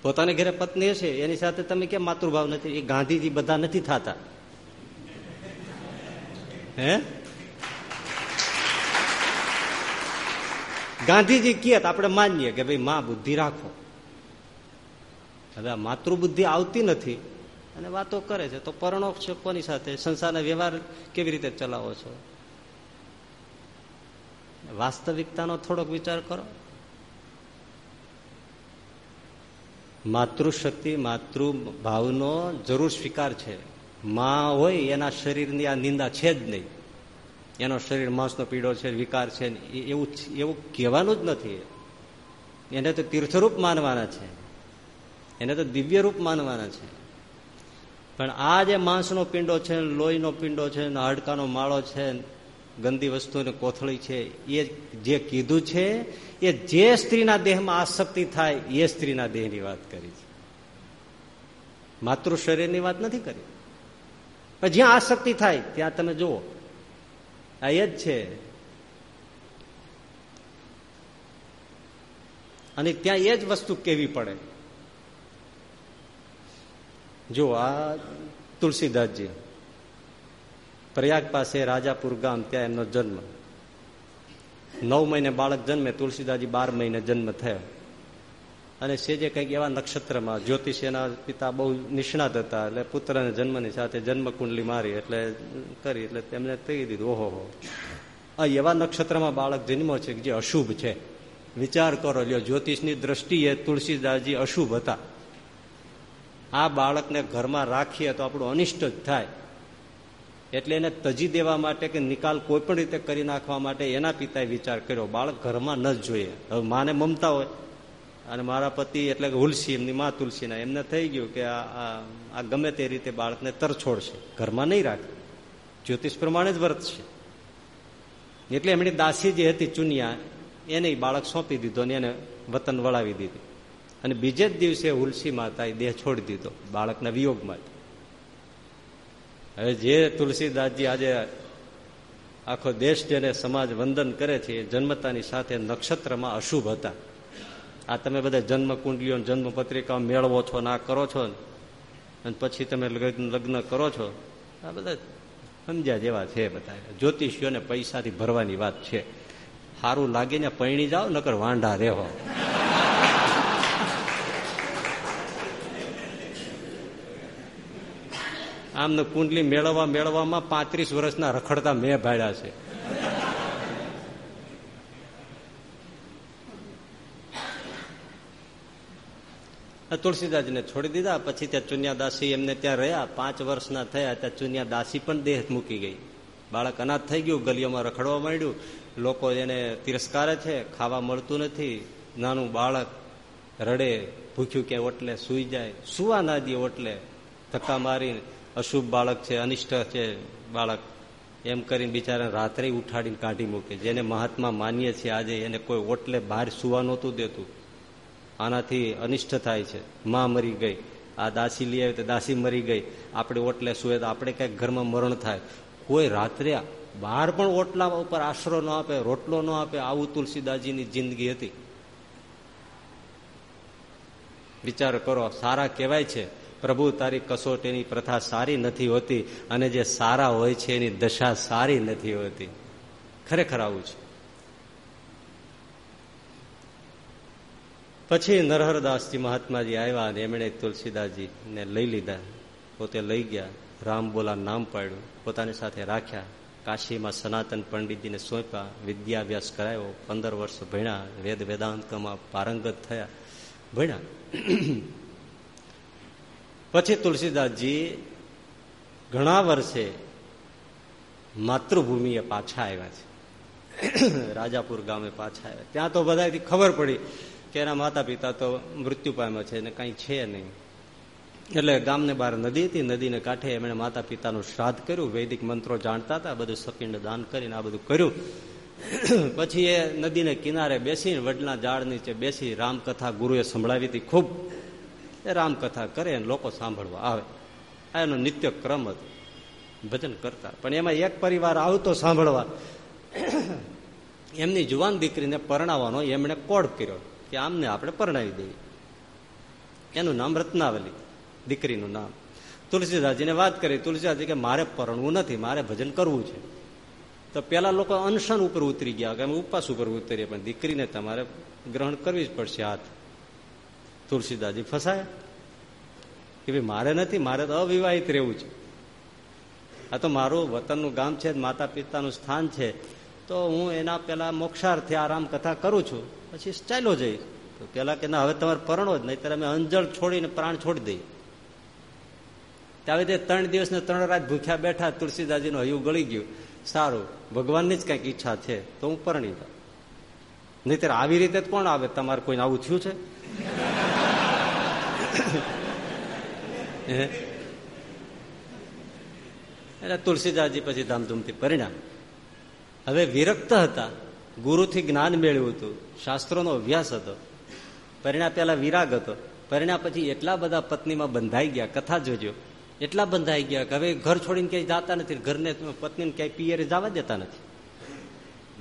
પોતાને ઘરે પત્ની હશે, એની સાથે તમે કેમ માતૃભાવ નથી? એ ગાંધીજી બધા નથી થતા. હે? ગાંધીજી કહે આપણે માનીએ કે ભાઈ, માં બુદ્ધિ રાખો. હવે આ માતૃબુદ્ધિ આવતી નથી. અને વાતો કરે છે, તો પરણો છે કોની સાથે? સંસારના વ્યવહાર કેવી રીતે ચલાવો છો? વાસ્તવિકતાનો થોડોક વિચાર કરો. માતૃશક્તિ, માતૃભાવનો જરૂર સ્વીકાર છે. માં હોય, એના શરીરની આ નિંદા છે જ નહીં. એનો શરીર માંસનો પીડો છે, વિકાર છે એવું એવું કહેવાનું જ નથી. એને તો તીર્થરૂપ માનવાના છે. એને તો દિવ્ય રૂપ માનવાના છે. પણ આ જે માંસનો પિંડો છે, લોહીનો પિંડો છે, ને હાડકાનો માળો છે ગંદી વસ્તુની કોથળી છે, એ જે કીધું છે, એ જે સ્ત્રીના દેહમાં આસક્તિ થાય, એ સ્ત્રીના દેહની વાત કરી છે. માતૃ શરીરની વાત નથી કરી. પણ જ્યાં આસક્તિ થાય, ત્યાં તમે જુઓ. આ એ જ છે. અને ત્યાં એ જ વસ્તુ કેવી પડે? જો આ તુલસીદાસજી, પ્રયાગ પાસે રાજાપુર ગામ ત્યાં એમનો જન્મ. નવ મહિને બાળક જન્મે, તુલસીદાસજી બાર મહિને જન્મ થયો. અને સેજે કંઈક એવા નક્ષત્રમાં જ્યોતિષ એના પિતા બહુ નિષ્ણાત હતા, એટલે પુત્રને જન્મની સાથે જન્મકુંડલી મારી, એટલે કરી, એટલે તેમને કહી દીધું, ઓહો, હો. આ એવા નક્ષત્રમાં બાળક જન્મો છે કે જે અશુભ છે. વિચાર કરો, લ્યો, જ્યોતિષની દ્રષ્ટિએ તુલસીદાસજી અશુભ હતા. આ બાળકને ઘરમાં રાખીએ તો આપણું અનિષ્ટ જ થાય. એટલે એને તજી દેવા માટે કે નિકાલ કોઈ પણ રીતે કરી નાખવા માટે એના પિતાએ વિચાર કર્યો, બાળક ઘરમાં ન જોઈએ. હવે માને મમતા હોય. અને મારા પતિ એટલે કે હુલસી એમની મા તુલસીના, એમને થઈ ગયું કે આ ગમે તે રીતે બાળકને તરછોડશે ઘરમાં નહીં રાખે. જ્યોતિષ પ્રમાણે જ વર્તશે. એટલે એમની દાસી જે હતી ચુનિયા, એને બાળક સોંપી દીધો ને એને વતન વળાવી દીધી. અને બીજે જ દિવસે ઉલસી માતાએ દેહ છોડી દીધો, બાળકના વિયોગ માટે હવે જે તુલસીદાસજી આજે આખો દેશ જેને સમાજ વંદન કરે છે જન્મતાની સાથે નક્ષત્રમાં અશુભ હતા. આ તમે બધા જન્મ કુંડલીઓ જન્મ પત્રિકા મેળવો છો ના કરો છો અને પછી તમે લગ્ન કરો છો, આ બધા સમજ્યા જેવા છે બધા. જ્યોતિષીઓને પૈસાથી ભરવાની વાત છે. સારું લાગીને પૈણી જાઓ, નકર વાંઢા રહેવો આમને કુંડલી મેળવવા મેળવવામાં પાંત્રીસ વર્ષના રખડતા મેં ભાડ્યા છે. તુલસીદાસને છોડી દીધા, પછી ત્યાં ચુનિયાદાસી એમને ત્યાં રહ્યા. પાંચ વર્ષના થયા, ત્યાં ચુનિયાદાસી પણ દેહ મૂકી ગઈ. બાળક અનાથ થઈ ગયું, ગલીઓમાં રખડવા માંડ્યું. લોકો એને તિરસ્કારે છે, ખાવા મળતું નથી. નાનું બાળક રડે, ભૂખ્યું કે ઓટલે, સુઈ જાય. સુવા ના દે ઓટલે, ધક્કા મારી અશુભ બાળક છે, અનિષ્ટ છે બાળક, એમ કરીને બિચારા રાત્રે ઉઠાડીને કાઢી મૂકે. જેને મહાત્મા માનીએ છીએ આજે એને કોઈ ઓટલે બહાર સુવા નહોતું દેતું. આનાથી અનિષ્ટ થાય છે. માં મરી ગઈ. આ દાસી લઈ આવી તો દાસી મરી ગઈ. આપણે ઓટલે સુએ તો આપણે ક્યાંક ઘરમાં મરણ થાય. કોઈ રાત્રે બહાર પણ ઓટલા ઉપર આશરો ન આપે, રોટલો ન આપે. આવું તુલસીદાસજીની જિંદગી હતી. વિચાર કરો, સારા કહેવાય છે. પ્રભુ, તારી કસોટીની પ્રથા સારી નથી હોતી અને જે સારા હોય છે એની દશા સારી નથી હોતી. ખરેખર આવું છે. પછી નરહરદાસજી મહાત્માજી આવ્યા અને એમણે તુલસીદાસજીને લઈ લીધા. પોતે લઈ ગયા. રામ બોલા નામ પાડ્યું. પોતાની સાથે રાખ્યા. કાશીમાં સનાતન પંડિતજીને સોંપ્યા. વિદ્યાભ્યાસ કરાયો. પંદર વર્ષ ભણ્યા. વેદ વેદાંતમાં પારંગત થયા. ભણ્યા. પછી તુલસીદાસજી ઘણા વર્ષે માતૃભૂમિએ પાછા આવ્યા છે. રાજાપુર ગામે પાછા આવ્યા. ત્યાં તો બધાથી ખબર પડી કે એના માતા પિતા તો મૃત્યુ પામ્યા છે ને કાંઈ છે નહીં. એટલે ગામને બહાર નદી હતી, નદીને કાંઠે એમણે માતા પિતાનું શ્રાદ્ધ કર્યું, વૈદિક મંત્રો જાણતા હતા, બધું સપિંડ દાન કરીને આ બધું કર્યું. પછી એ નદીને કિનારે બેસીને વડલા ઝાડ નીચે બેસી રામકથા ગુરુએ સંભળાવી હતી ખૂબ. એ રામકથા કરે અને લોકો સાંભળવા આવે. આ એનો નિત્ય ક્રમ હતો. ભજન કરતા. પણ એમાં એક પરિવાર આવતો સાંભળવા. એમની જુવાન દીકરીને પરણાવવાનો એમણે કોડ કર્યો કે આમને આપણે પરણાવી દઈએ. એનું નામ રત્નાવલી, દીકરીનું નામ. તુલસીદાસજીને વાત કરી. તુલસીદાસજી કે મારે પરણવું નથી, મારે ભજન કરવું છે. તો પેલા લોકો અનશન ઉપર ઉતરી ગયા કે અમે ઉપવાસ ઉપર ઉતરીએ, પણ દીકરીને તમારે ગ્રહણ કરવી જ પડશે હાથ. તુલસીદાસજી ફસાયા? કે ભાઈ, મારે નથી, મારે તો અવિવાહિત રહેવું છે. આ તો મારું વતનનું ગામ છે માતા પિતાનું સ્થાન છે. તો હું એના પેલા મોક્ષાર્થે આરામ કથા કરું છું. પછી ચાલ્યો જઈશ તો પેલા કે, ના, હવે તમારે પરણો જ નહીં અમે અંજળ છોડીને પ્રાણ છોડી દઈએ. ત્યાં તે ત્રણ દિવસ ને ત્રણ રાત ભૂખ્યા બેઠા તુલસીદાસજીનો હયું ગળી ગયું. સારું, ભગવાનની જ કંઈક ઈચ્છા છે, તો હું પરણી જાઉં. નહીતર આવી રીતે કોણ આવે? તમારે કોઈને આવું થયું છે? એટલે તુલસીદાસજી પછી ધામધૂમથી પરિણામ. હવે વિરક્ત હતા. ગુરુથી જ્ઞાન મેળવ્યું હતું. શાસ્ત્રોનો અભ્યાસ હતો. પરિણામ પેલા વિરાગ હતો. પરિણામ પછી એટલા બધા પત્નીમાં બંધાઈ ગયા. કથા જોજો. એટલા બંધાઈ ગયા કે હવે ઘર છોડીને ક્યાંય જતા નથી. ઘરને પત્નીને ક્યાંય પિયરે જવા દેતા નથી.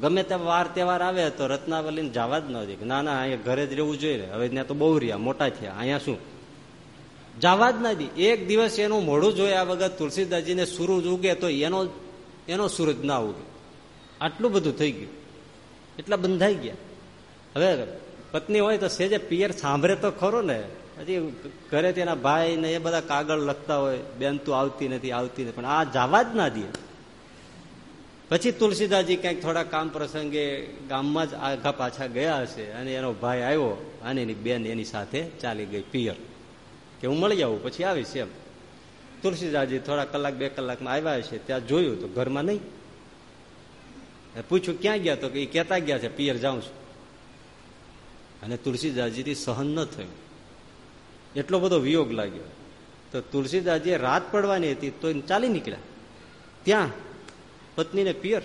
ગમે તે વાર તહેવાર આવે તો રત્નાવલીને જવા જ ન દે. ના ના, અહીંયા ઘરે જ રહેવું જોઈએ. હવે ત્યાં તો બહુ રહ્યા, મોટા થયા. અહીંયા શું? જવા જ ના દે. એક દિવસ એનું મોઢું જોયા વગર તુલસીદાસજીને સૂરજ ઉગે તો એનો એનો સૂરજ ના ઉગે. આટલું બધું થઈ ગયું. એટલા બંધાઈ ગયા. હવે પત્ની હોય તો સેજે પિયર સાંભળે તો ખરો ને. હજી ઘરે તેના ભાઈ ને એ બધા કાગળ લખતા હોય, બેન, તું આવતી નથી આવતી નથી. પણ આ જવા જ ના દે. પછી તુલસીદાસજી કંઈક થોડા કામ પ્રસંગે ગામમાં જ આઘા પાછા ગયા હશે અને એનો ભાઈ આવ્યો અને એની બેન એની સાથે ચાલી ગઈ પિયર. કે હું મળી આવું, પછી આવીશ એમ. તુલસીદાસજી થોડા કલાક, બે કલાકમાં આવ્યા છે ત્યાં જોયું તો ઘરમાં નહીં. પૂછ્યું, ક્યાં ગયા? તો કે, એ કહેતા ગયા છે, પિયર જાઉં છું. અને તુલસીદાસજીથી સહન ન થયું. એટલો બધો વિયોગ લાગ્યો. તો તુલસીદાસજીએ રાત પડવાની હતી, તો ચાલી નીકળ્યા. ત્યાં પત્નીને પિયર.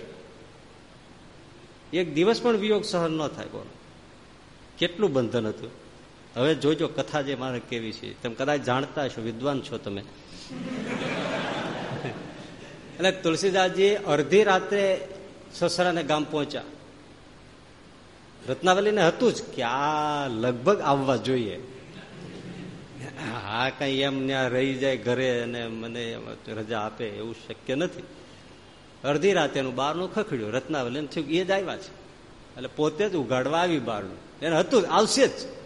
એક દિવસ પણ વિયોગ સહન ન થાય બોલો. કેટલું બંધન હતું. હવે જોજો કથા જે મારે કેવી છે. તમે કદાચ જાણતા છો વિદ્વાન છો તમે. એટલે તુલસીદાસજી અડધી રાત્રે સસરાને ગામ પહોંચ્યા. રત્નાવલીને હતું જ કે આ લગભગ આવવા જોઈએ. હા, કઈ એમ ત્યાં રહી જાય ઘરે અને મને રજા આપે એવું શક્ય નથી. અડધી રાતે એનું બહારનું ખખડ્યું રત્નાવલી થયું એ જ આવ્યા છે. એટલે પોતે જ ઉગાડવા આવી બારનું એને હતું આવશે જ.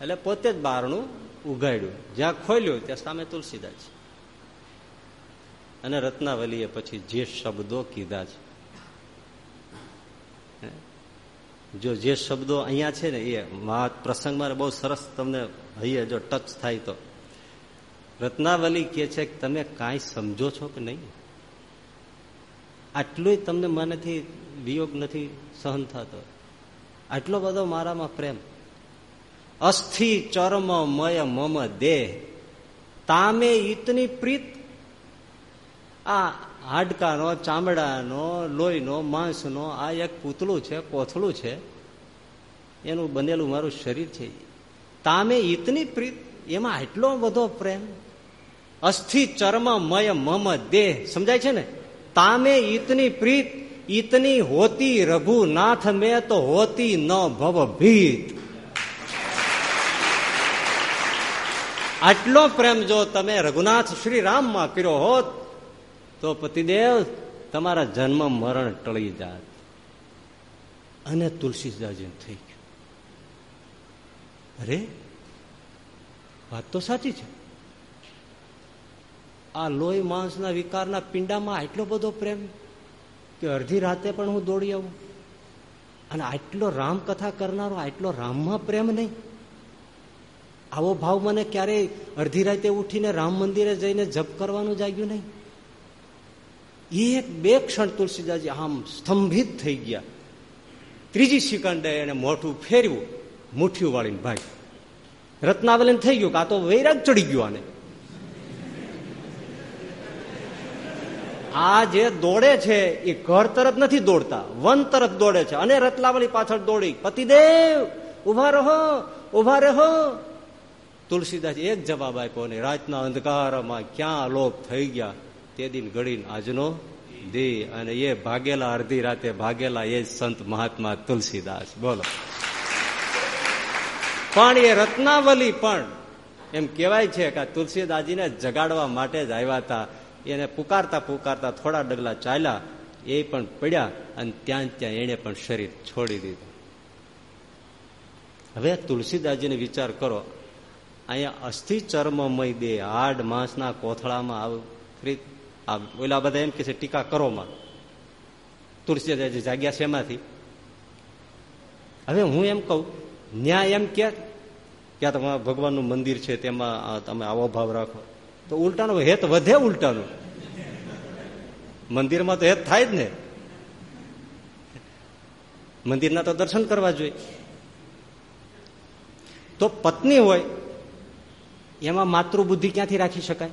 એટલે પોતે જ બારણું ઉઘાડ્યું. જ્યાં ખોલ્યું ત્યાં સામે તુલસીદાસ અને રત્નાવલીએ પછી જે શબ્દો કીધા છે. જો જે શબ્દો અહીંયા છે ને, એ પ્રસંગમાં બહુ સરસ તમને હૈયે જો ટચ થાય તો. રત્નાવલી કે છે કે તમે કાંઈ સમજો છો કે નહીં? આટલું તમને મનેથી વિયોગ નથી સહન થતો. આટલો બધો મારામાં પ્રેમ. અસ્થિ ચર્મ મય મમ દેહ. તામે ઇતની પ્રીત, આ હાડકાનો, ચામડાનો, લોહીનો, માંસનો, આ એક પૂતળું છે, કોથળું છે, એનું બનેલું મારું શરીર છે. તામે ઇતની પ્રીત, એમાં એટલો બધો પ્રેમ. અસ્થિ ચર્મ મય મમ દેહ. સમજાય છે ને? તામે ઇતની પ્રીત ઇતની હોતી રઘુનાથ મેં તો હોતી ન ભવ ભીત. આટલો પ્રેમ જો તમે રઘુનાથ શ્રી રામમાં કર્યો હોત, તો પતિદેવ તમારા જન્મ મરણ ટળી જાત. અને તુલસીદાસજી થઈ ગયું. અરે, વાત તો સાચી છે. આ લોહી માંસના વિકારના પિંડામાં આટલો બધો પ્રેમ કે અડધી રાતે પણ હું દોડી આવું. અને આટલો રામકથા કરનારો, આટલો રામમાં પ્રેમ નહીં. આવો ભાવ મને ક્યારેય અડધી રાતે ઉઠીને રામ મંદિરે જઈને જપ કરવાનું જાગ્યું નહીં. એક બે ક્ષણ તુલસીદાસજી આમ સ્તંભિત થઈ ગયા. ત્રીજી સેકન્ડે એને મોઢું ફેરવું મુઠ્ઠીઓ વાળીને ભાઈ, રત્નાવલન થઈ ગયું કે આ તો વૈરાગ ચડી ગયો આને. આ જે દોડે છે એ ઘર તરફ નથી દોડતા, વન તરફ દોડે છે. અને રત્નાવલી પાછળ દોડી, પતિદેવ ઊભા રહો ઊભા રહો. તુલસીદાસ એક જવાબ આપ્યો ને રાતના અંધકારમાં ક્યાં લોપ થઈ ગયા, તે દિન ગળીને આજનો દી અને એ ભાગેલા અડધી રાતે ભાગેલા એ સંત મહાત્મા તુલસીદાસ. બોલો. પણ એ રત્નાવલી પણ એમ કેવાય છે કે તુલસીદાસજીને જગાડવા માટે જ આવ્યા હતા. એને પુકારતા પુકારતા થોડા ડગલા ચાલ્યા, એ પણ પડ્યા અને ત્યાં ત્યાં એને પણ શરીર છોડી દીધું. હવે તુલસીદાસજીને વિચાર કરો અહીંયા અસ્થિ ચર્મમય દે હાડ માંસના કોથળામાં આવ ઓલા બધા એમ કે છે, ટીકા કરો માં તુલસી જાગ્યા છે એમાંથી. હવે હું એમ કહું, ન્યાય એમ કે ક્યાં તમારા ભગવાનનું મંદિર છે, તેમાં તમે આવો ભાવ રાખો. તો ઉલટાનો હેત વધે ઉલટાનું. મંદિરમાં તો હેત થાય જ ને. મંદિરના તો દર્શન કરવા જોઈએ. તો પત્ની હોય એમાં માતૃબુદ્ધિ ક્યાંથી રાખી શકાય?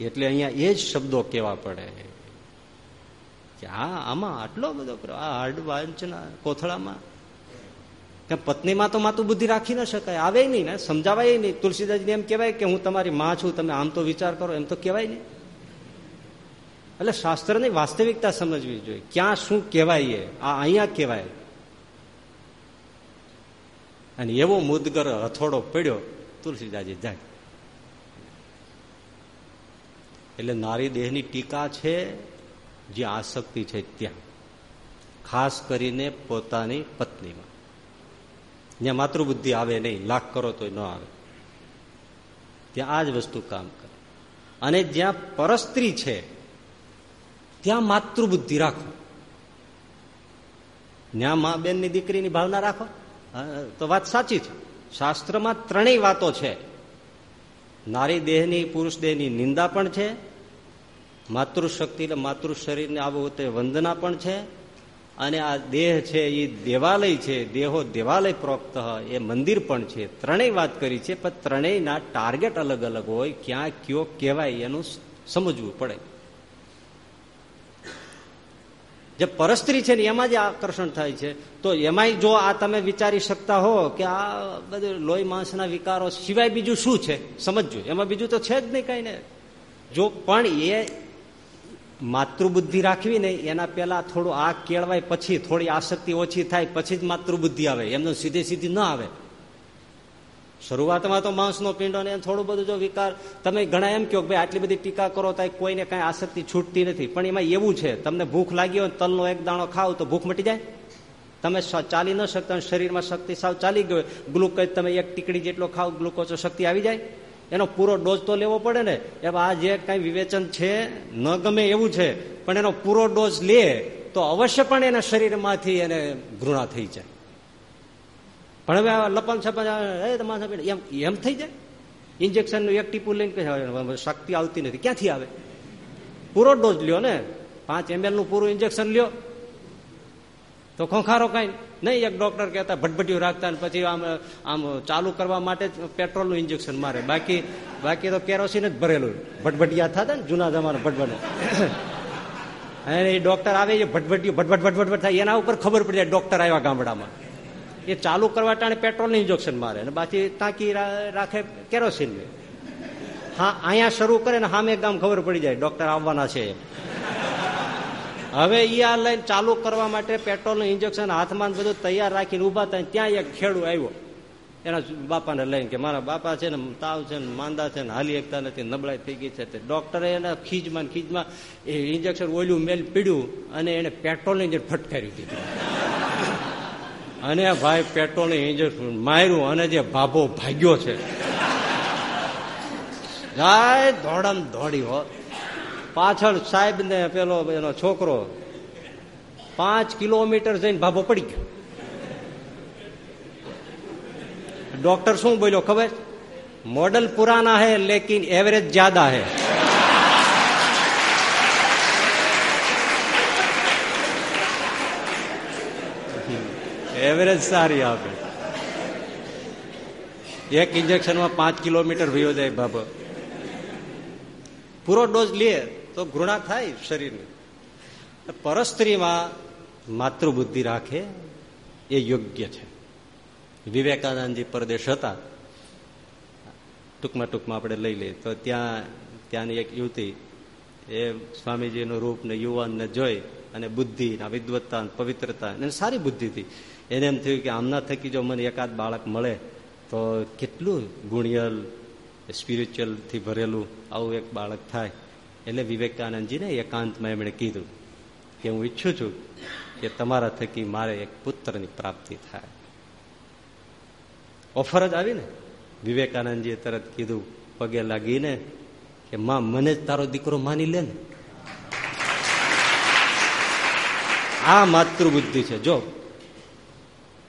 એટલે અહીંયા એ જ શબ્દો કેવા પડે કે હા આમાં આટલો બધો આ હાર્ડ વાંચના કોથળામાં? પત્નીમાં તો માતું બુદ્ધિ રાખી ન શકાય, આવે નહીં ને, સમજાવાય નહીં. તુલસીદાસને એમ કહેવાય કે હું તમારી માં છું, તમે આમ તો વિચાર કરો, એમ તો કહેવાય નહીં. એટલે શાસ્ત્રની વાસ્તવિકતા સમજવી જોઈએ. ક્યાં શું કહેવાય આ અહીંયા કહેવાય. અને એવો મુદગર હથોડો પડ્યો, તુલસીદાસજી જાય એટલે નારી દેહની ટીકા છે, જે આસક્તિ છે ત્યાં. ખાસ કરીને પોતાની પત્નીમાં. જ્યાં માતૃબુદ્ધિ આવે નહીં, લાખ કરો તો ન આવે. ત્યાં આ જ વસ્તુ કામ કરે. અને જ્યાં પરસ્ત્રી છે, ત્યાં માતૃબુદ્ધિ રાખો. ત્યાં મા બેનની દીકરીની ભાવના રાખો. તો વાત સાચી છે. શાસ્ત્રમાં ત્રણેય વાતો છે. નારી દેહની, પુરુષ દેહની નિંદા પણ છે. માતૃશક્તિ એટલે માતૃ શરીરને આવું તે વંદના પણ છે. અને આ દેહ છે એ દેવાલય છે, દેહો દેવાલય પ્રોક્ત એ મંદિર પણ છે. ત્રણેય વાત કરી છે, પણ ત્રણેયના ટાર્ગેટ અલગ અલગ હોય, ક્યાં, કયો કહેવાય એનું સમજવું પડે. જે પરસ્ત્રી છે ને એમાં જ આકર્ષણ થાય છે. તો એમાંય જો આ તમે વિચારી શકતા હો કે આ બધું લોહી માંસના વિકારો સિવાય બીજું શું છે? સમજજો. એમાં બીજું તો છે જ નહીં કઈ ને. જો પણ એ માતૃબુદ્ધિ રાખવી ને એના પેલા થોડું આ કેળવાય, પછી થોડી આસક્તિ ઓછી થાય, પછી જ માતૃબુદ્ધિ આવે. એમને સીધી સીધી ન આવે. શરૂઆતમાં તો માંસનો પીંડો ને થોડું બધું જો વિકાર, તમે ઘણા એમ કહો કે ભાઈ આટલી બધી ટીકા કરો તો કોઈને કઈ આસક્તિ છૂટતી નથી. પણ એમાં એવું છે, તમને ભૂખ લાગી હોય તલનો એક દાણો ખાવ તો ભૂખ મટી જાય. તમે ચાલી ન શકતા શરીરમાં શક્તિ સાવ ચાલી ગયો ગ્લુકોઝ તમે એક ટીકડી જેટલો ખાવ ગ્લુકોઝ શક્તિ આવી જાય. એનો પૂરો ડોઝ તો લેવો પડે ને. એ આ જે કઈ વિવેચન છે, ન ગમે એવું છે, પણ એનો પૂરો ડોઝ લે, તો અવશ્ય પણ એના શરીરમાંથી એને ઘૃણા થઈ જાય. પણ હવે લપન છપન એમ એમ થઈ જાય? ઇન્જેક્શનનું એક ટીપું લઈને શક્તિ આવતી નથી. ક્યાંથી આવે? પૂરો ડોઝ લ્યો ને. પાંચ એમએલનું પૂરું ઇન્જેક્શન લ્યો. તો ખોખારો કઈ નહીં. એક ડોક્ટર કહેતા, ભટભટિયું રાખતા ને પછી આમ આમ ચાલુ કરવા માટે પેટ્રોલનું ઇન્જેક્શન મારે. બાકી બાકી તો કેરોસીન જ ભરેલું. ભટભટિયા થતા ને, જૂના જમાના ભટભટ. અને એ ડોક્ટર આવે છે, ભટભટિયું, ભટભટ ભટભટ થાય. એના ઉપર ખબર પડી જાય ડોક્ટર આવ્યા ગામડામાં. એ ચાલુ કરવા ટાણે પેટ્રોલનું ઇન્જેક્શન મારે અને બાકી ટાંકી રાખે કેરોસીન હા, અહીંયા શરૂ કરે ને સામે ગામ ખબર પડી જાય, ડોક્ટર આવવાના છે. હવે એ આ લઈને ચાલુ કરવા માટે પેટ્રોલનું ઇન્જેક્શન હાથમાં બધું તૈયાર રાખીને ઊભા થાય ત્યાં એક ખેડૂ આવ્યો. એના બાપાને લઈને કે મારા બાપા છે ને, તાવ છે ને, માંદા છે ને, હાલી એકતા નથી, નબળાઈ થઈ ગઈ છે. તે ડોક્ટરે એના ખીજમાં ખીજમાં એ ઇન્જેક્શન ઓલ્યું મેલ પીડ્યું અને એને પેટ્રોલ ઇન્જેક્શન ફટકાર્યું દીધું. અને ભાઈ પેટ્રોલ ઇન્જેક્શન માર્યું અને જે ભાભો ભાગ્યો છે. જાય દોડમ દોડી હો. પાછળ સાહેબ ને પેલો એનો છોકરો પાંચ કિલોમીટર જઈને ભાભો પડી ગયો. ડોક્ટર શું બોલ્યો ખબર? મોડલ પુરાના હે, લેકિન એવરેજ જ્યાદા હે. એવરેજ સારી આપે. એક ઇન્જેક્શનમાં પાંચ કિલોમીટર ભયો જાય બાબા. પૂરો ડોઝ લે તો ઘૃણા થાય શરીરને. પરસ્ત્રીમાં માતૃબુદ્ધિ રાખે એ યોગ્ય છે. વિવેકાનંદજી પરદેશ હતા. ટૂંકમાં ટૂંકમાં આપણે લઈ લઈએ. તો ત્યાં, ત્યાંની એક યુવતી, એ સ્વામીજીનું રૂપ ને યુવાનને જોઈ અને બુદ્ધિ વિદ્વત્તા પવિત્રતા અને સારી બુદ્ધિ હતી. એને એમ થયું કે આમના થકી જો મને એકાદ બાળક મળે, તો કેટલું ગુણિયલ સ્પિરિચ્યુઅલથી ભરેલું આવું એક બાળક થાય. એટલે વિવેકાનંદજીને એકાંતમાં એમણે કીધું કે હું ઈચ્છું છું કે તમારા થકી મારે એક પુત્રની પ્રાપ્તિ થાય. ઓફર જ આવીને વિવેકાનંદજીએ તરત કીધું, પગે લાગીને કે, માં, મને જ તારો દીકરો માની લે ને. આ માતૃબુદ્ધિ છે. જો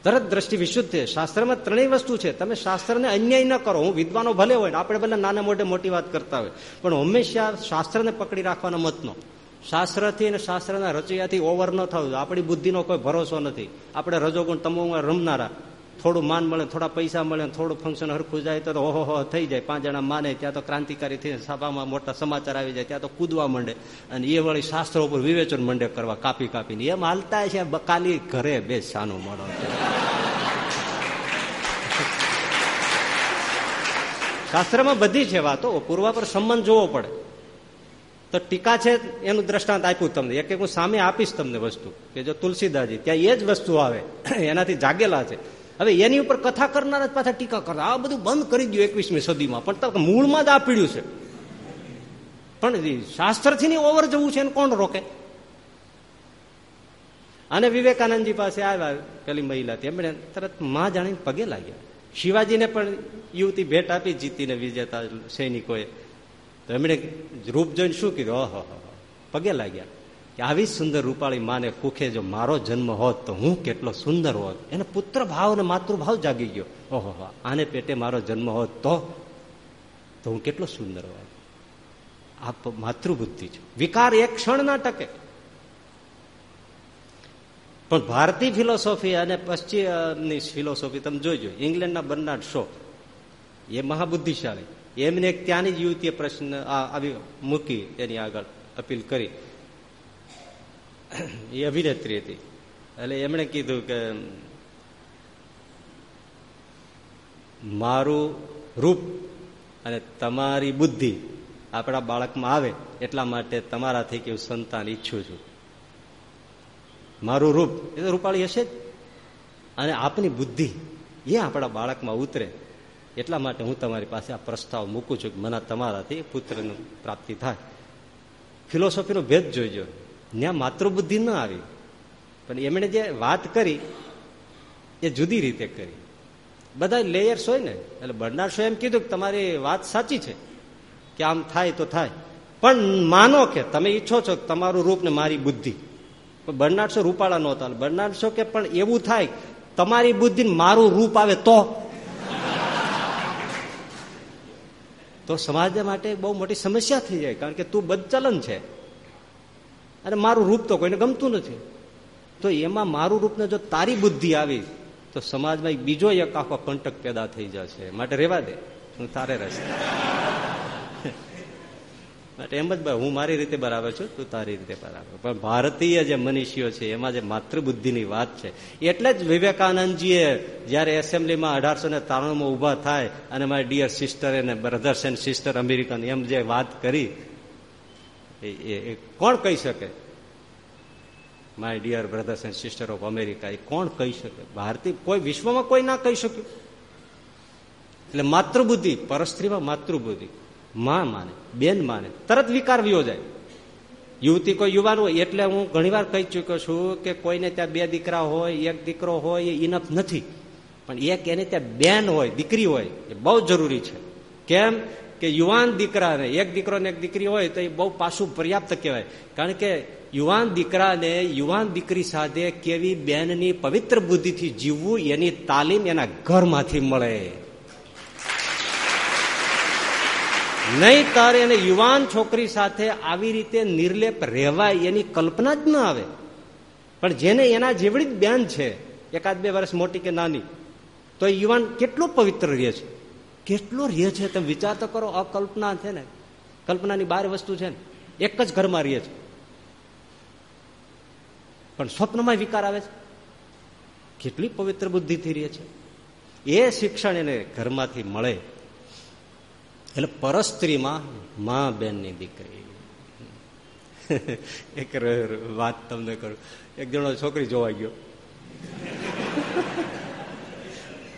તરત દ્રષ્ટિ વિશુદ્ધ છે શાસ્ત્રમાં ત્રણેય વસ્તુ છે. તમે શાસ્ત્રને અન્યાય ન કરો. હું વિદ્વાનો ભલે હોય આપણે ભલે નાના મોટે મોટી વાત કરતા હોય. પણ હંમેશા શાસ્ત્રને પકડી રાખવાનો મતનો શાસ્ત્રથી અને શાસ્ત્રના રચયાથી ઓવર ન થવું આપણી બુદ્ધિનો કોઈ ભરોસો નથી. આપણે રજોગુણ તમોમાં રમનારા. થોડું માન મળે, થોડા પૈસા મળે થોડું ફંક્શન હરખું જાય તો ઓહો હો, થઈ જાય. પાંચ જણા માને, ત્યાં તો ક્રાંતિકારી થઈ સભામાં મોટા સમાચાર આવી જાય, ત્યાં તો કૂદવા માંડે. અને એ વળી શાસ્ત્રો ઉપર વિવેચન મંડે કરવા, કાપી કાપીને. એમ હાલતા છે બકાલી ઘરે બે સાનું મળો. શાસ્ત્રમાં બધી છે વાતો. પૂર્વા પર સંબંધ જોવો પડે. તો ટીકા છે, એનું દ્રષ્ટાંત આપ્યું તમને. એક હું સામે આપીશ તમને વસ્તુ. કે જો તુલસીદાસજી, ત્યાં એ જ વસ્તુ આવે. એનાથી જાગેલા છે. હવે એની ઉપર કથા કરનાર જ પાછા ટીકા કરતા. આ બધું બંધ કરી દો એકવીસમી સદીમાં. પણ મૂળમાં જ આ પીડ્યું છે. પણ શાસ્ત્રથી ઓવર જવું છે એને કોણ રોકે? અને વિવેકાનંદજી પાસે આવ્યા. પેલી મહિલા એમણે તરતમાં જાણીને પગે લાગ્યા. શિવાજીને પણ યુવતી ભેટ આપી, જીતીને વિજેતા સૈનિકોએ. તો એમણે રૂપ જોઈને શું કીધું ઓહો પગે લાગ્યા. કે આવી સુંદર રૂપાળી માને કુખે જો મારો જન્મ હોત તો હું કેટલો સુંદર હોત. એને પુત્ર ભાવ અને માતૃભાવ જાગી ગયો. ઓહો આને પેટે મારો જન્મ હોત તો? તો હું કેટલો સુંદર હોત. આ માતૃબુદ્ધિ છે. વિકાર એક ક્ષણ ના ટકે. પણ ભારતીય ફિલોસોફી અને પશ્ચિમની ફિલોસોફી તમે જોઈજો. ઇંગ્લેન્ડના બર્નાર્ડ શો. એ મહાબુદ્ધિશાળી. એમને એક ત્યાંની જ યુવતીએ પ્રશ્ન આવી મૂકી એની આગળ અપીલ કરી. એ અભિનેત્રી હતી. એટલે એમણે કીધું કે, મારું રૂપ અને તમારી બુદ્ધિ આપણા બાળકમાં આવે એટલા માટે તમારાથી કે સંતાન ઈચ્છું છું. મારું રૂપ, એ તો રૂપાળી હશે જ. અને આપની બુદ્ધિ એ આપણા બાળકમાં ઉતરે એટલા માટે હું તમારી પાસે આ પ્રસ્તાવ મૂકું છું કે મને તમારાથી પુત્રની પ્રાપ્તિ થાય. ફિલોસોફીનો ભેદ જોઈજો ત્યાં માતૃબુદ્ધિ ન આવી. પણ એમણે જે વાત કરી, એ જુદી રીતે કરી. બધા લેયર્સ હોય ને, એટલે બર્નાર એમ કીધું કે તમારી વાત સાચી છે, કે આમ થાય તો થાય. પણ માનો કે તમે ઈચ્છો છો તમારું રૂપ ને મારી બુદ્ધિ. બર્નાડ શો રૂપાળા નહોતા શો કે પણ એવું થાય તમારી બુદ્ધિ મારું રૂપ આવે તો. તો સમાજ માટે બહુ મોટી સમસ્યા થઈ જાય, કારણ કે તું બદચલન છે. અને મારું રૂપ તો કોઈને ગમતું નથી. તો એમાં મારું રૂપને જો તારી બુદ્ધિ આવી, તો સમાજમાં એક બીજો એક આખો કંટક પેદા થઈ જશે. માટે રેવા દે. હું તારે રહેશે. માટે એમ જ હું મારી રીતે બરાબર છું, તું તારી રીતે બરાબર. પણ ભારતીય જે મનીષીઓ છે, એમાં જે માતૃબુદ્ધિની વાત છે, એટલે જ વિવેકાનંદજીએ જ્યારે એસેમ્બલીમાં અઢારસો ને ત્રાણુંમાં ઊભા થાય અને મારી ડિયર સિસ્ટર અને બ્રધર્સ એન્ડ સિસ્ટર અમેરિકન એમ જે વાત કરી એ કોણ કહી શકે? My dear brothers and sister of America એ કોણ કહી શકે? ભારતીય, કોઈ વિશ્વમાં કોઈ ના કહી શક્યું એટલે માતૃબુદ્ધિ, પરસ્ત્રીમાં માતૃબુદ્ધિ. માં માને, બેન માને, તરત વિકાર વિયો જાય યુવતી કોઈ યુવાન હોય, એટલે હું ઘણીવાર કહી ચુક્યો છું કે કોઈને ત્યાં બે દીકરા હોય, એક દીકરો હોય, એ ઇનફ નથી. પણ એક એને ત્યાં બેન હોય, દીકરી હોય, એ બહુ જરૂરી છે. કેમ? કે યુવાન દીકરાને એક દીકરો ને એક દીકરી હોય તો એ બહુ પાછું પર્યાપ્ત કહેવાય. કારણ કે યુવાન દીકરાને યુવાન દીકરી સાથે કેવી બેનની પવિત્ર બુદ્ધિથી જીવવું એની તાલીમ એના ઘરમાંથી મળે. નહીં તારે એને યુવાન છોકરી સાથે આવી રીતે નિર્લેપ રહેવાય એની કલ્પના જ ન આવે. પણ જેને એના જેવડી જ બેન છે, એકાદ બે વર્ષ મોટી કે નાની, તો યુવાન કેટલો પવિત્ર રહે છે? કેટલો રહે છે તમે વિચાર તો કરો અકલ્પના છે ને, કલ્પનાની બાર વસ્તુ છે ને, એક જ ઘરમાં રહે છે. પણ સ્વપ્નમાં વિકાર આવે છે. કેટલી પવિત્ર બુદ્ધિથી રહે છે. એ શિક્ષણ એને ઘરમાંથી મળે. એટલે પરસ્ત્રીમાં મા બેનની દીકરી. એક વાત તમને કરું. એક જણો છોકરી જોવા ગયો.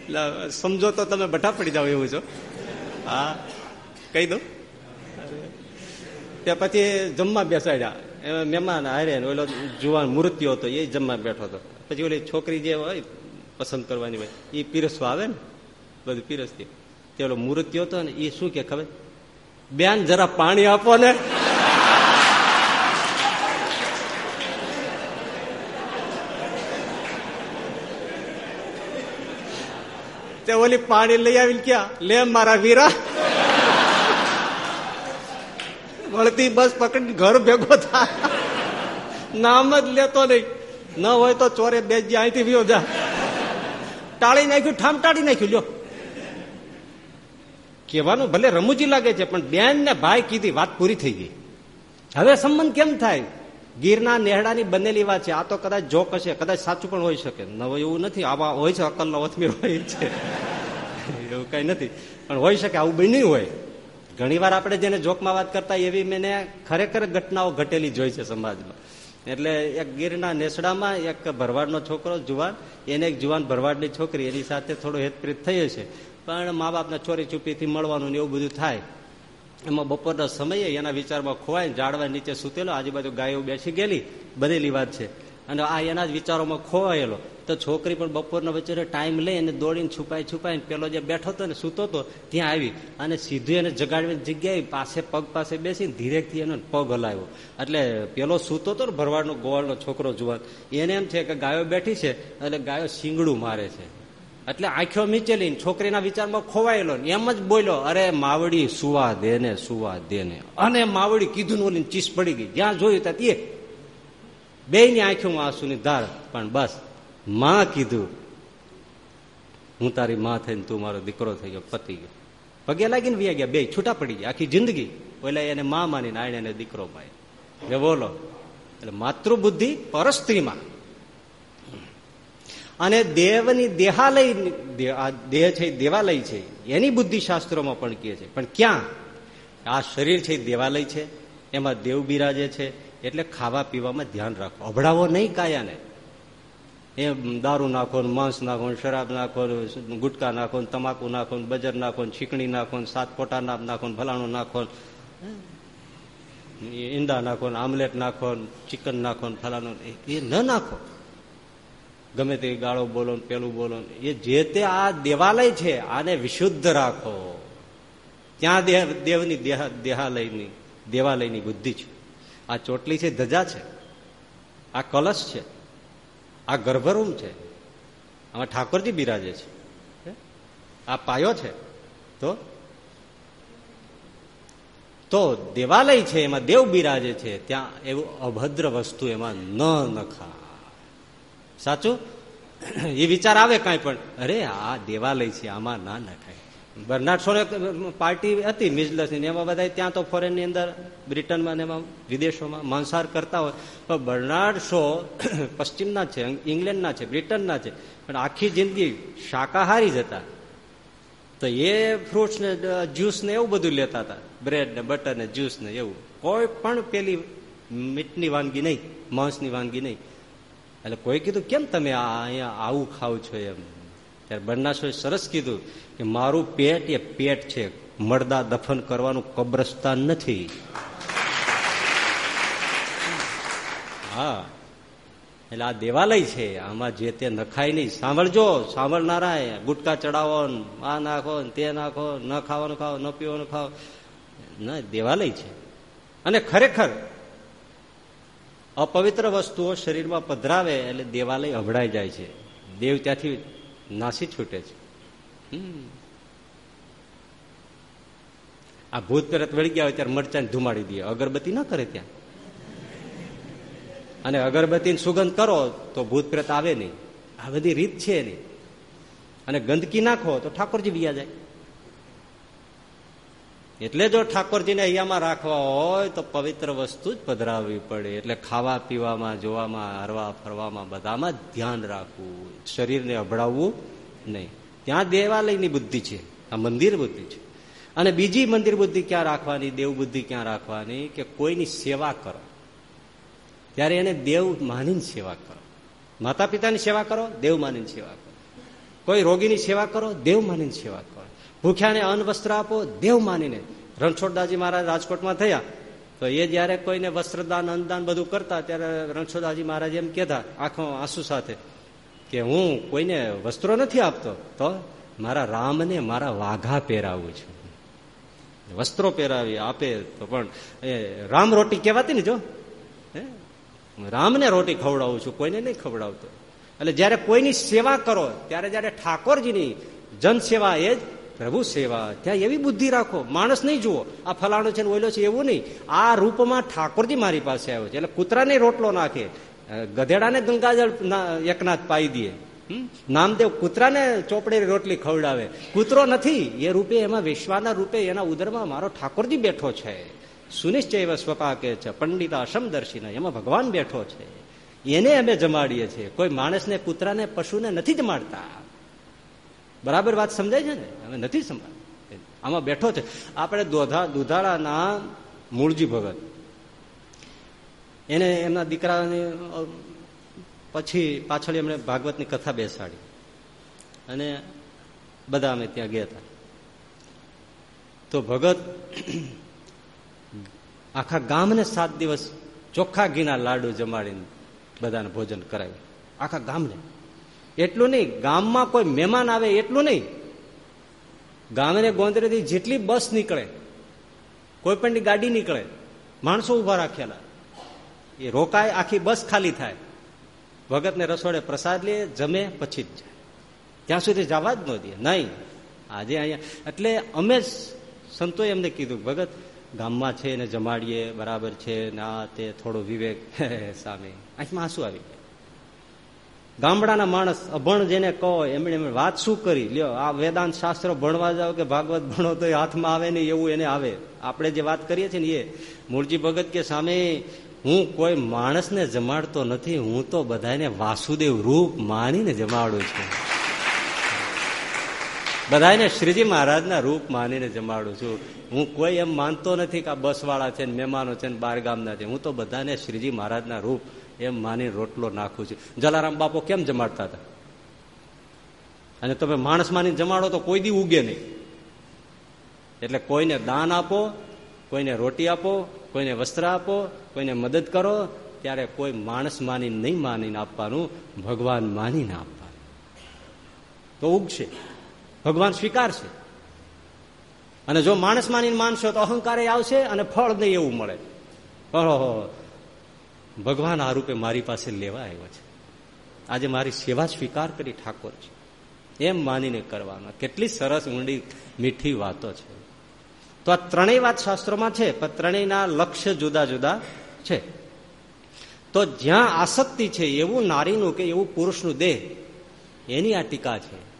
એટલે સમજો તો તમે બઠા પડી જાઓ એવું છો. હા, કહી દો ત્યાં પછી જમવા બેસાડ્યા. એમાં મહેમાન હારે ઓલો જુવાન મૃત્યુ હતો, એ જમવા બેઠો હતો. પછી ઓલી છોકરી જે હોય, પસંદ કરવાની હોય, એ પીરસવા આવે ને, બધું પીરસતી. પેલો મૃત્યુ હતો ને, એ શું કે ખબર? બેન, જરા પાણી આપો ને. તે ઓલી પાણી લઈ આવી ક્યાં લે મારા વીરા વળતી બસ પકડી ઘર ભેગો થાય નામ જ લેતો નહીં ન હોય તો ચોરે બે અહીંથી વ્યો જા ટાળી નાખ્યું ઠામ ટાળી નાખ્યું લ્યો કહેવાનું ભલે રમૂજી લાગે છે પણ બેન ને ભાઈ કીધી વાત પૂરી થઈ ગઈ હવે સંબંધ કેમ થાય ગીરના નેહડાની બનેલી વાત છે. આ તો કદાચ જોક હશે, કદાચ સાચું પણ હોઈ શકે. નવો એવું નથી. આવા હોય છે અકલનો અથમીર હોય છે. એવું કઈ નથી. પણ હોઈ શકે, આવું બન્યું હોય. ઘણીવાર આપણે જેને જોકમાં વાત કરતા એવી મેં ખરેખર ઘટનાઓ ઘટેલી જોઈ છે સમાજમાં. એટલે એક ગીરના નેસડામાં એક ભરવાડનો છોકરો, જુવાન, એને એક જુવાન ભરવાડની છોકરી, એની સાથે થોડો હેતપ્રીત થઈ છે પણ મા બાપના ચોરી ચૂપીથી મળવાનું ને એવું બધું થાય. એમાં બપોરના સમયે એના વિચારમાં ખોવાય ઝાડવા નીચે સૂતેલો, આજુબાજુ ગાયો બેસી ગયેલી, બનેલી વાત છે. અને આ એના જ વિચારોમાં ખોવાયેલો. તો છોકરી પણ બપોરના વચ્ચે ટાઈમ લઈ અને દોડીને છુપાઈ છુપાઈને પેલો જે બેઠો હતો ને સૂતો હતો, ત્યાં આવી અને સીધું એને જગાડવાની જગ્યાએ પાસે પગ પાસે બેસીને ધીરેથી એનો પગ હલાવ્યો. એટલે પેલો સૂતો હતો ને ભરવાડનો ગોવાળનો છોકરો જુવાન, એને એમ છે કે ગાયો બેઠી છે, એટલે ગાયો શીંગડું મારે છે. એટલે આંખો મીચેલી છોકરીના વિચારમાં ખોવાયેલો એમ જ બોલ્યો, અરે, માવડી સુવા દે ને, સુવા દે ને. અને માવડી કીધું ઓલી ચીસ પડી ગઈ. જ્યાં જોયું ત્યાં તે બે ની આંખોમાં આંસુની ધાર. પણ બસ, માં કીધું, હું તારી માં થઈને તું મારો દીકરો થઈ ગયો, પતી ગયો. પગે લાગીને વ્યા ગયા. બે છૂટા પડી ગયા. આખી જિંદગી ઓલા એને માં માની આને એને દીકરો એટલે બોલો, એટલે માતૃબુદ્ધિ પરસ્ત્રીમાં. અને દેવની દેહાલય દેહ છે દેવાલય છે એની બુદ્ધિશાસ્ત્રોમાં પણ કહે છે પણ ક્યાં આ શરીર છે દેવાલય છે એમાં દેવ બિરાજે છે એટલે ખાવા પીવામાં ધ્યાન રાખો અભડાવો નહીં કાયાને એ દારૂ નાખો માંસ નાખો શરાબ નાખો ગુટકા નાખો તમાકુ નાખો બજર નાખો છીકણી નાખો સાત ફોટા નાપ નાખો ભલાણું નાખો ઈંડા નાખો આમલેટ નાખો ચિકન નાખો ફલાણું એ ન નાખો ગમે તે ગાળો બોલો પેલું બોલો એ જે તે આ દેવાલય છે, આને વિશુદ્ધ રાખો. ત્યાં દેવની દેહ, દેહાલયની, દેવાલયની બુદ્ધિ છે. આ ચોટલી છે, ધજા છે. આ કલશ છે. આ ગર્ભરૂમ છે. આમાં ઠાકોરજી બિરાજે છે. આ પાયો છે. તો? તો દેવાલય છે, એમાં દેવ બિરાજે છે. ત્યાં એવું અભદ્ર વસ્તુ એમાં ન નખા સાચું? એ વિચાર આવે કાંઈ પણ. અરે, આ દેવાલય છે, આમાં ના નખાય. બર્નાડ શોને પાર્ટી હતી મિઝલસની એમાં બધા ત્યાં તો ફોરેનની અંદર, બ્રિટનમાં એમાં વિદેશોમાં માંસાહાર કરતા હોય. તો બર્નાડ શો પશ્ચિમના છે ઇંગ્લેન્ડના છે, બ્રિટનના છે. પણ આખી જિંદગી શાકાહારી જ હતા. તો એ ફ્રૂટ્સ ને જ્યુસ ને એવું બધું લેતા હતા. બ્રેડ ને બટર ને જ્યુસ ને એવું. કોઈ પણ પેલી મીટની વાનગી નહીં, માંસની વાનગી નહીં. એટલે કોઈ કીધું, કેમ તમે અહીંયા આવું ખાવ છો એમ? ત્યારે બન્નાસોએ સરસ કીધું કે, મારું પેટ એ પેટ છે મરદા દફન કરવાનું કબ્રસ્તાન નથી. હા. એટલે આ દેવાલય છે, આમાં જે તે નખાય નહીં. સાંભળજો સાંભળનારા ગુટકા ચડાવો આ નાખો તે નાખો ન, ખાવાનું ખાઓ, ન પીવાનું ખાઓ. ના, દેવાલય છે. અને ખરેખર અપવિત્ર વસ્તુઓ શરીરમાં પધરાવે એટલે દેવાલય અભડાઈ જાય છે. દેવ ત્યાંથી નાસી છૂટે છે. આ ભૂત પ્રેત વળી ગયા હોય ત્યારે મરચાને ધુમાડી દે. અગરબત્તી ના કરે ત્યાં. અને અગરબત્તી સુગંધ કરો તો ભૂત પ્રેત આવે નહીં. આ બધી રીત છે એની. અને ગંદકી નાખો તો ઠાકોરજી બીયા જાય. એટલે જો ઠાકોરજીને અહીંયામાં રાખવા હોય તો પવિત્ર વસ્તુ જ પધરાવવી પડે. એટલે ખાવા પીવામાં, જોવામાં, હરવા, ફરવામાં બધામાં ધ્યાન રાખવું શરીરને અભડાવવું નહીં. ત્યાં દેવાલયની બુદ્ધિ છે. આ મંદિર બુદ્ધિ છે. અને બીજી મંદિર બુદ્ધિ ક્યાં રાખવાની? દેવ બુદ્ધિ ક્યાં રાખવાની? કે કોઈની સેવા કરો. ત્યારે એને દેવ માનીને સેવા કરો. માતા પિતાની સેવા કરો, દેવ માનીને સેવા કરો. કોઈ રોગીની સેવા કરો, દેવ માનીને સેવા કરો. ભૂખ્યાને અન્ન વસ્ત્ર આપો, દેવ માનીને. રણછોડદાસજી મહારાજ રાજકોટમાં થયા. તો એ જયારે કોઈને વસ્ત્રદાન, અન્નદાન બધું કરતા, ત્યારે રણછોડદાસજી મહારાજ એમ કહેતા, આંખો આંસુ સાથે, કે હું કોઈને વસ્ત્રો નથી આપતો, તો મારા રામને મારા વાઘા પહેરાવું છું. વસ્ત્રો પહેરાવી આપે તો પણ, એ રામ રોટી કહેવાતી ને જો? રામને રોટી ખવડાવું છું, કોઈને નહીં ખવડાવતો. એટલે જયારે કોઈની સેવા કરો, ત્યારે જયારે ઠાકોરજીની જનસેવા એ જ પ્રભુ સેવા. ત્યાં એવી બુદ્ધિ રાખો. માણસ નહીં જુઓ. આ ફલાણો છે ઓઈલો છે એવું નહીં. આ રૂપમાં ઠાકોરજી મારી પાસે આવ્યો છે. એટલે કૂતરાને રોટલો નાખે. ગધેડાને ગંગાજળ એકનાથ પાઈ દે. નામદેવ કૂતરાને ચોપડે રોટલી ખવડાવે. કૂતરો નથી. એ રૂપે એમાં વિશ્વાના રૂપે એના ઉદરમાં મારો ઠાકોરજી બેઠો છે. સુનિશ્ચય સ્વપાકે છે પંડિતા સમદર્શીના એમાં ભગવાન બેઠો છે. એને અમે જમાડીએ છીએ. કોઈ માણસને, કૂતરાને, પશુને નથી જમાડતા. બરાબર વાત સમજાય છે ને? હવે નથી સમજ આમાં બેઠો છે. આપણે દોધા, દુધાળાના મૂળજી ભગત. એને એમના દીકરાની પછી પાછળ એમણે ભાગવતની કથા બેસાડી. અને બધા અમે ત્યાં ગયા હતા. તો ભગત આખા ગામને સાત દિવસ ચોખ્ખા ઘીના લાડુ જમાડીને બધાને ભોજન કરાવ્યું. આખા ગામને. એટલું નહીં, ગામમાં કોઈ મહેમાન આવે એટલું નહીં. ગામને ગોંદરેથી જેટલી બસ નીકળે, કોઈ પણ ગાડી નીકળે, માણસો ઊભા રાખેલા. એ રોકાય, આખી બસ ખાલી થાય. ભગતને રસોડે પ્રસાદ લે, જમે, પછી જ જાય. ત્યાં સુધી જવા જ ન દે. નહીં. આજે અહીંયા, એટલે અમે સંતોએ એમને કીધું, ભગત, ગામમાં છે ને જમાડીએ, બરાબર છે ને આ તે થોડો વિવેક. સામે. આંખમાં આંસુ આવી ગયા. ગામડાના માણસ અભણ જેને કહો, એમણે એમણે વાત શું કરી? લ્યો, આ વેદાંત શાસ્ત્ર ભણવા જાઓ કે ભાગવત ભણો તો એ હાથમાં આવે નહીં, એવું એને આવે. આપણે જે વાત કરીએ છીએ ને એ, મૂળજી ભગત કે, સામે, હું કોઈ માણસને જમાડતો નથી, હું તો બધાને વાસુદેવ રૂપ માનીને જમાડું છું. બધાને શ્રીજી મહારાજના રૂપ માનીને જમાડું છું. હું કોઈ એમ માનતો નથી કે આ બસવાળા છે ને, મહેમાનો છે ને, બાર ગામના છે. હું તો બધાને શ્રીજી મહારાજના રૂપ એમ માની રોટલો નાખું છું. જલારામ બાપો કેમ જમાડતા હતા? અને તમે માણસ માની જમાડો તો કોઈ દી ઉગે નહીં. એટલે કોઈને દાન આપો, કોઈને રોટી આપો, કોઈને વસ્ત્ર આપો, કોઈને મદદ કરો, ત્યારે કોઈ માણસ માની નહીં માનીને આપવાનું, ભગવાન માનીને આપવાનું. તો ઉગશે. ભગવાન સ્વીકારશે. અને જો માણસ માનીને માનશો તો અહંકારે આવશે અને ફળ નહીં એવું મળે. ઓહો ભગવાન આ રૂપે મારી પાસે લેવા આવ્યો છે. આજે મારી સેવા સ્વીકાર કરી ઠાકોર છે. એમ માનીને કરવાના. કેટલી સરસ ઊંડી મીઠી વાતો છે. તો આ ત્રણેય વાત શાસ્ત્રોમાં છે, પણ ત્રણેયના લક્ષ્ય જુદા જુદા છે. તો જ્યાં આસક્તિ છે, એવું નારીનું કે એવું પુરુષનું દેહ, એની આ ટીકા છે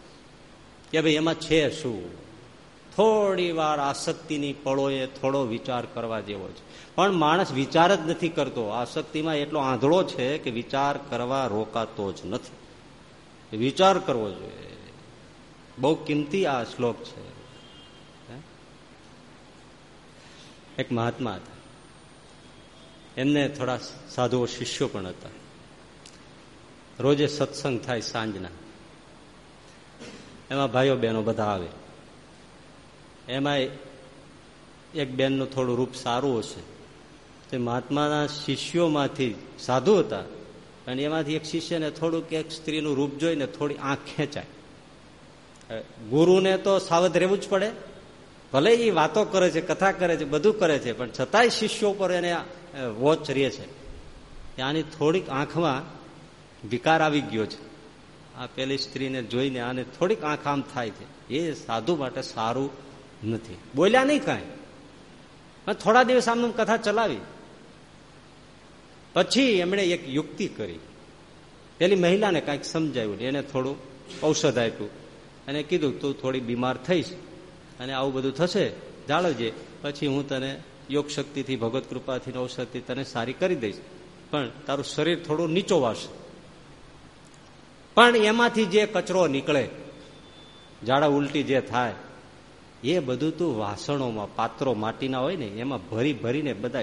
કે ભાઈ એમાં છે શું? થોડી વાર આસક્તિની પળોએ થોડો વિચાર કરવા જેવો છે. પણ માણસ વિચાર જ નથી કરતો. આ શક્તિમાં એટલો આંધળો છે કે વિચાર કરવા રોકાતો જ નથી. વિચાર કરવો જોઈએ. બહુ કિંમતી આ શ્લોક છે. એક મહાત્મા હતા. એમને થોડા સાધુઓ શિષ્યો પણ હતા. રોજે સત્સંગ થાય સાંજના. એમાં ભાઈઓ બહેનો બધા આવે. એમાં એક બેનનું થોડું રૂપ સારું હશે. તે મહાત્માના શિષ્યોમાંથી સાધુ હતા. અને એમાંથી એક શિષ્યને થોડુંક એક સ્ત્રીનું રૂપ જોઈને થોડી આંખ ખેંચાય. ગુરુને તો સાવધ રહેવું જ પડે. ભલે એ વાતો કરે છે, કથા કરે છે, બધું કરે છે, પણ છતાંય શિષ્યો પર એને વોચ રહે છે. ત્યાંની થોડીક આંખમાં વિકાર આવી ગયો છે. આ પેલી સ્ત્રીને જોઈને આને થોડીક આંખ આમ થાય છે. એ સાધુ માટે સારું નથી. બોલ્યા નહીં કાંઈ. થોડા દિવસ આમ કથા ચલાવી. પછી એમણે એક યુક્તિ કરી. પેલી મહિલાને કાંઈક સમજાવ્યું એને થોડું ઔષધ આપ્યું. અને કીધું, તું થોડી બીમાર થઈશ અને આવું બધું થશે, જાળવજે. પછી હું તને યોગ શક્તિથી, ભગવત કૃપાથી ઔષધથી તને સારી કરી દઈશ. પણ તારું શરીર થોડું નીચો વાશ પણ એમાંથી જે કચરો નીકળે, ઝાડા ઉલટી જે થાય, એ બધું તું વાસણોમાં, પાત્રો માટીના હોય ને, એમાં ભરી ભરીને બધા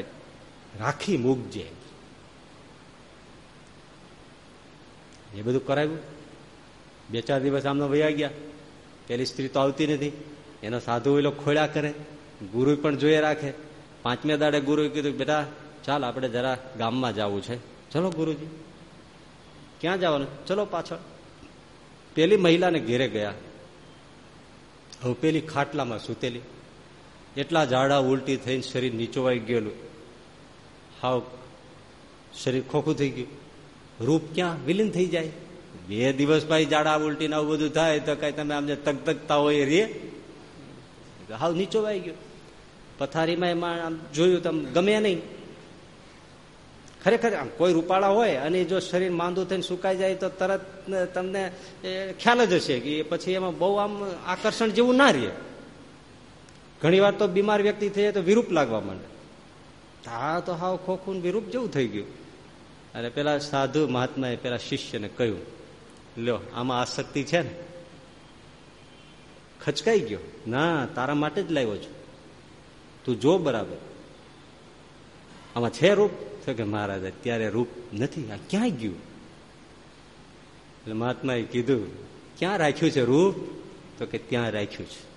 રાખી મૂકજે. એ બધું કરાવ્યું. બે ચાર દિવસ આમનો વયા ગયા. પેલી સ્ત્રી તો આવતી નથી. એનો સાધુ એ ખોળ્યા કરે. ગુરુ પણ જોઈએ રાખે. પાંચમે દાડે ગુરુએ કીધું, બેટા, ચાલ આપણે જરા ગામમાં જવું છે. ચલો ગુરુજી. ક્યાં જવાનું? ચલો પાછળ. પેલી મહિલાને ઘેરે ગયા. હવે પેલી ખાટલામાં સૂતેલી. એટલા ઝાડા ઉલટી થઈને શરીર નીચોવાઈ ગયેલું. હાવ શરીર ખોખું થઈ ગયું. રૂપ ક્યાં? વિલીન થઈ જાય. બે દિવસ ભાઈ જાડા ઉલટી આવું બધું થાય તો કઈ તમે આમને તકતકતા હોય રે. હાવ નીચોવાઈ ગયો. પથારીમાં એમાં આમ જોયું તમે ગમે નહીં. ખરેખર આમ કોઈ રૂપાળા હોય અને જો શરીર માંદું થઈને સુકાઈ જાય તો તરત તમને ખ્યાલ જ હશે કે પછી એમાં બહુ આમ આકર્ષણ જેવું ના રહે. ઘણીવાર તો બીમાર વ્યક્તિ થઈ જાય તો વિરૂપ લાગવા માંડે. હા તો હાવ ખોખું વિરૂપ જેવું થઈ ગયું. અને પેલા સાધુ મહાત્માએ પેલા શિષ્યને કહ્યું, લ્યો, આમાં આસક્તિ છે ને? ખચકાઈ ગયો. ના, તારા માટે જ લાવ્યો છું. તું જો બરાબર. આમાં છે રૂપ? તો કે, મહારાજ, અત્યારે રૂપ નથી. આ ક્યાં ગયું? એટલે મહાત્માએ કીધું, ક્યાં રાખ્યું છે રૂપ? તો કે, ત્યાં રાખ્યું છે.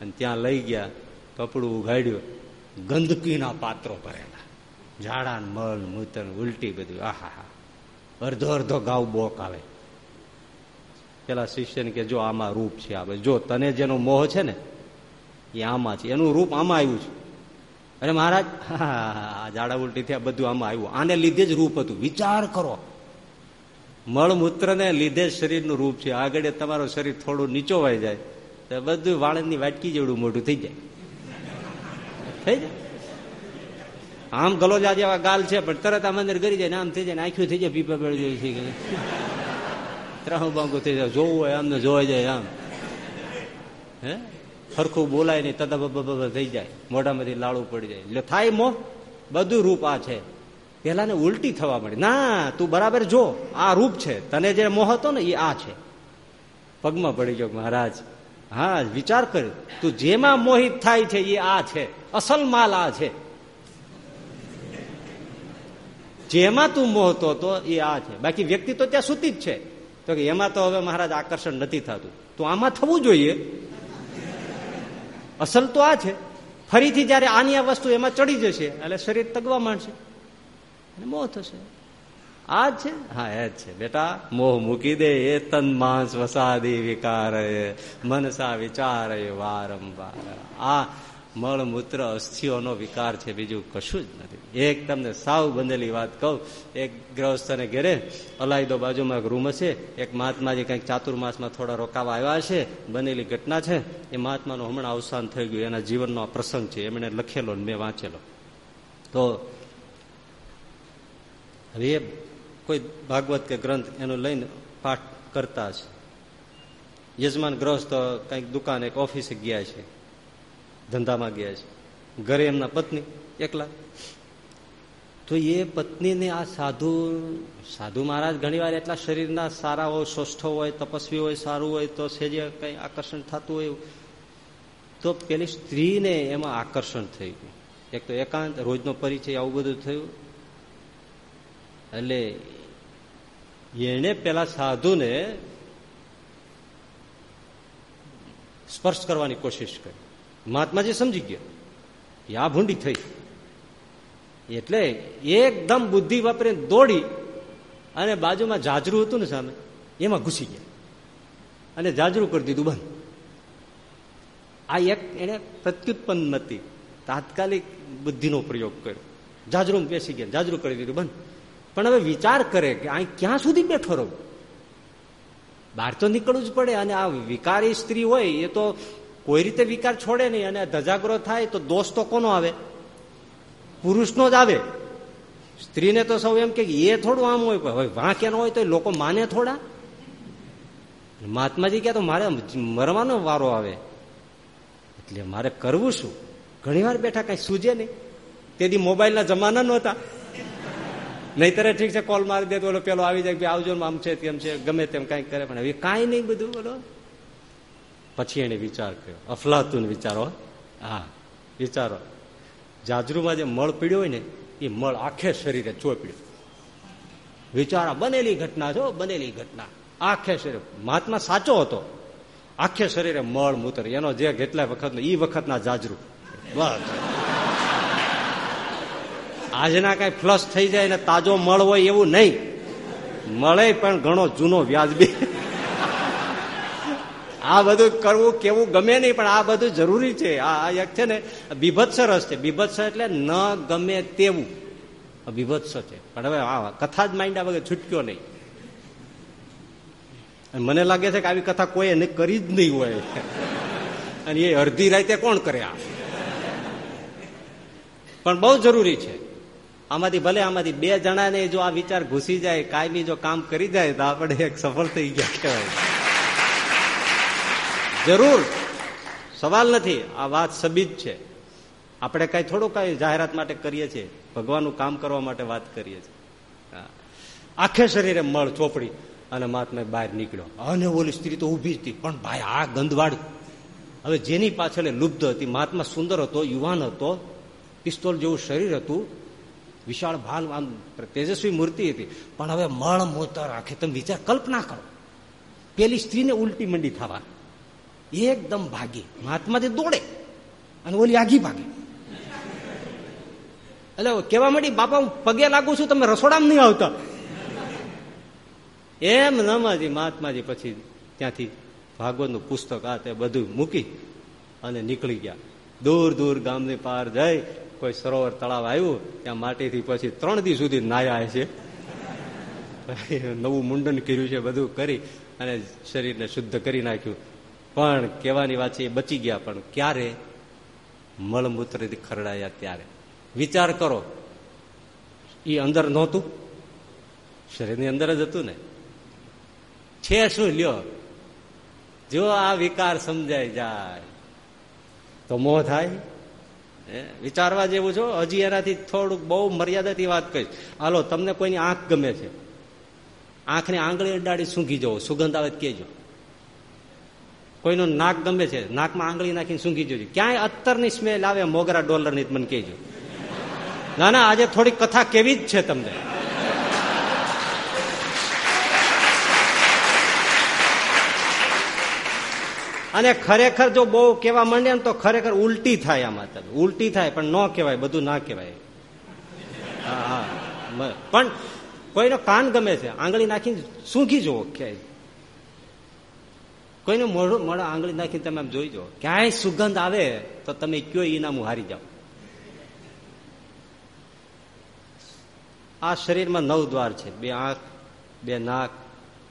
અને ત્યાં લઈ ગયા, કપડું ઉઘાડ્યું, ગંદકીના પાત્રો ભરેલા. ઝાડા મળ મૂતર ઉલટી બધું આહા હા અડધો અડધો ગાવ બોક આવે. પેલા શિષ્યને કે, જો આમાં રૂપ છે આવે જો તને જેનો મોહ છે ને, એ આમાં છે. એનું રૂપ આમાં આવ્યું છે. અરે મહારાજ. ઝાડા ઉલટી થયા, બધું આમાં આવ્યું. આને લીધે જ રૂપ હતું. વિચાર કરો. મળમૂત્રને લીધે જ શરીરનું રૂપ છે. આગળ તમારું શરીર થોડું નીચો વાઈ જાય. તો બધું વાળંદની વાટકી જેવડું મોટું થઈ જાય. થઈ જાય? આમ ગલોજા જેવા ગાલ છે, પણ તરત આ મંદિર ગરી જાય ને આમ થઈ જાય ને આંખ્યું થઈ જાય, પીપા પેડ જેવી થઈ ગઈ ત્રાહું બાંકું થઈ જાય, જોવું હોય આમને જોવાઈ જાય આમ. હે? સરખું બોલાય નહીં, તદા થઈ જાય, મોઢામાંથી લાડું પડી જાય. એટલે થાય મોહ બધું રૂપ આ છે. પેલા ને ઉલટી થવા મળી ના, તું બરાબર જો, આ રૂપ છે. તને જે મોહ હતો ને, એ આ છે. પગમાં પડી ગયો મહારાજ. હા, વિચાર કર્યો તું જેમાં મોહિત થાય છે, એ આ છે. અસલ માલ આ છે. જેમાં તું મોહતો હતો એ આ છે. બાકી વ્યક્તિ તો ત્યાં સુતી જ છે. તો કે એમાં તો હવે મહારાજ આકર્ષણ નથી થતું. તો આમાં થવું જોઈએ. અસલ તો આ છે. ફરીથી જયારે આની આ વસ્તુ એમાં ચડી જશે, એટલે શરીર તગવા માંડશે. મોહ થશે. આ જ છે? હા, એ જ છે. બેટા, મોહ મૂકી દે. એ તન માંસ વસાદી વિકાર મનસા વિચાર વારંવાર. આ મળમૂત્ર અસ્થિઓનો વિકાર છે. બીજું કશું જ નથી. એક તમને સાવ બંધેલી વાત કહું, એક ગ્રહસ્થને ઘેરે અલાયદો બાજુમાં એક રૂમ છે એક મહાત્માજી કંઈક ચાતુર્માસમાં થોડા રોકાવા આવ્યા છે બનેલી ઘટના છે, એ મહાત્માનું હમણાં અવસાન થઈ ગયું, એના જીવનનો આ પ્રસંગ છે, એમણે લખેલો મેં વાંચેલો. તો હવે એ કોઈ ભાગવત કે ગ્રંથ એનું લઈને પાઠ કરતા છે યજમાન ગ્રહસ્થ કંઈક દુકાન, એક ઓફિસે ગયા છે, ધંધામાં ગયા છે. ઘરે એમના પત્ની એકલા. તો એ પત્નીને આ સાધુ સાધુ મહારાજ ઘણીવાર એટલા શરીરના સારા હોય, સ્વસ્થ હોય, તપસ્વી હોય, સારું હોય, તો સેજે કઈ આકર્ષણ થતું હોય તો પેલી સ્ત્રીને એમાં આકર્ષણ થઈ ગયું. એક તો એકાંત, રોજનો પરિચય આવું બધું થયું. એટલે એને પેલા સાધુને સ્પર્શ કરવાની કોશિશ કરી. મહાત્માજી સમજી ગયા. આ ભૂંડી થઈ. એટલે એકદમ બુદ્ધિ વાપરીને દોડી અને બાજુમાં જાજરું હતું ને સામે, એમાં ઘૂસી ગયા. અને જાજરું કરી દીધું બંધ. આ એક એને પ્રત્યુત્પન્ન નથી તાત્કાલિક બુદ્ધિનો પ્રયોગ કર્યો. જાજરું બેસી ગયા, જાજરું કરી દીધું બંધ. પણ હવે વિચાર કરે કે અહીં ક્યાં સુધી બેઠો રહું? બહાર તો નીકળવું જ પડે અને આ વિકારી સ્ત્રી હોય, એ તો કોઈ રીતે વિકાર છોડે નહીં અને ધજાગ્રો થાય તો દોષ તો કોનો આવે? પુરુષનો જ આવે. સ્ત્રીને તો સૌ એમ કે એ થોડું આમ હોય હવે વાંક એનો હોય તો લોકો માને થોડા. મહાત્માજી કે તો મારે મરવાનો વારો આવે. એટલે મારે કરવું શું? ઘણીવાર બેઠા કઈ સૂજે નહીં. તેથી મોબાઈલના જમાના નહોતા. નહીતર ઠીક છે, કોલ મારી દે તો પેલો આવી જાય આવજો આમ છે, તેમ છે, ગમે તેમ કઈ કરે, પણ હવે કાંઈ નહીં બધું, બોલો. પછી એને વિચાર કર્યો. અફલાતુન વિચારો, હા, વિચારો. જાજરૂમાં જે મળ પીડ્યો હોય ને, એ મળ આખે શરીરે ચોપડ્યો વિચારા બનેલી ઘટના છો બનેલી ઘટના. આખે શરીર, મહાત્મા સાચો હતો. આખે શરીરે મળ મૂતર. એનો જે કેટલા વખત એ વખતના જાજરૂ. બસ. આજના કઈ ફ્લશ થઈ જાય ને તાજો મળ હોય એવું નહીં. મળે પણ ઘણો જૂનો વ્યાજબી. આ બધું કરવું, કેવું ગમે નહીં, પણ આ બધું જરૂરી છે. આ એક છે ને, બીભત્સ રસ છે. બીભત્સ એટલે ન ગમે તેવું. બીભત્સ છે. પણ હવે આ કથા જ માંડ્યા વગર છૂટક્યો નહીં. મને લાગે છે કે આવી કથા કોઈ એને કરી જ નહીં હોય. અને એ અડધી રાતે કોણ કરે આ? પણ બહુ જરૂરી છે. આમાંથી ભલે આમાંથી બે જણાને જો આ વિચાર ઘૂસી જાય, કાયમી જો કામ કરી જાય, તો આપણે એક સફળ થઈ ગયા કહેવાય. જરૂર. સવાલ નથી. આ વાત સબીજ છે. આપણે કઈ થોડું કઈ જાહેરાત માટે કરીએ છીએ. ભગવાનનું કામ કરવા માટે વાત કરીએ છીએ. આખે શરીરે મળ, ચોપડી અને મહાત્મા બહાર નીકળ્યો. અને ઓલી સ્ત્રી તો ઊભી હતી. પણ ભાઈ, આ ગંધવાડ હવે જેની પાછળ લુપ્ત હતી, મહાત્મા સુંદર હતો, યુવાન હતો, પિસ્તોલ જેવું શરીર હતું, વિશાળ ભાલ, આમ તેજસ્વી મૂર્તિ હતી. પણ હવે મળ, મોતર, આખે તમે વિચાર કલ્પના કરો. પેલી સ્ત્રીને ઉલટી મંડી થવા. એકદમ ભાગી. મહાત્માથી દોડે અને ઓલી આગી ભાગે. એટલે કેવા માંડી, બાપા, હું પગે લાગુ છું, તમે રસોડામાં નહીં આવતા. એમ નમાજી મહાત્માજી પછી ત્યાંથી ભાગવતનું પુસ્તક આ તે બધું મૂકી અને નીકળી ગયા. દૂર દૂર ગામની પાર જઈ કોઈ સરોવર તળાવ આવ્યું, ત્યાં માટીથી પછી ત્રણ દી સુધી નાયા છે નવું મુંડન કર્યું છે, બધું કરી અને શરીરને શુદ્ધ કરી નાખ્યું. પણ કહેવાની વાત છે, એ બચી ગયા. પણ ક્યારે? મળમૂત્રથી ખરડાયા ત્યારે. વિચાર કરો. એ અંદર નહોતું. શરીરની અંદર જ હતું ને. છે શું? લ્યો. જો આ વિકાર સમજાય જાય, તો મોહ થાય. વિચારવા જેવું છો? હજી એનાથી થોડુંક બહુ મર્યાદાથી વાત કહીશ હાલો, તમને કોઈની આંખ ગમે છે? આંખની આંગળી અડાડી સૂંઘી જવો. સુગંધ આવે કેજો કોઈનું નાક ગમે છે, નાકમાં આંગળી નાખીને સૂંઘી જોઈએ ક્યાંય અત્તરની સ્મેલ આવે, મોગરા ડોલરની મને કહેજો. ના ના, આજે થોડીક કથા કેવી જ છે તમને. અને ખરેખર જો બહુ કેવા માંડે ને તો ખરેખર ઉલટી થાય આમાં તમે ઉલટી થાય, પણ ન કહેવાય, બધું ના કહેવાય. હા હા પણ કોઈનો કાન ગમે છે, આંગળી નાખીને સૂંઘી જુઓ ક્યાંય. કોઈને મોઢું મોઢા આંગળી નાખીને તમે આમ જોઈ જુઓ. ક્યાંય સુગંધ આવે તો તમે કયો ઈનામું હારી જાઓ. આ શરીરમાં નવ દ્વાર છે. બે આંખ, બે નાક,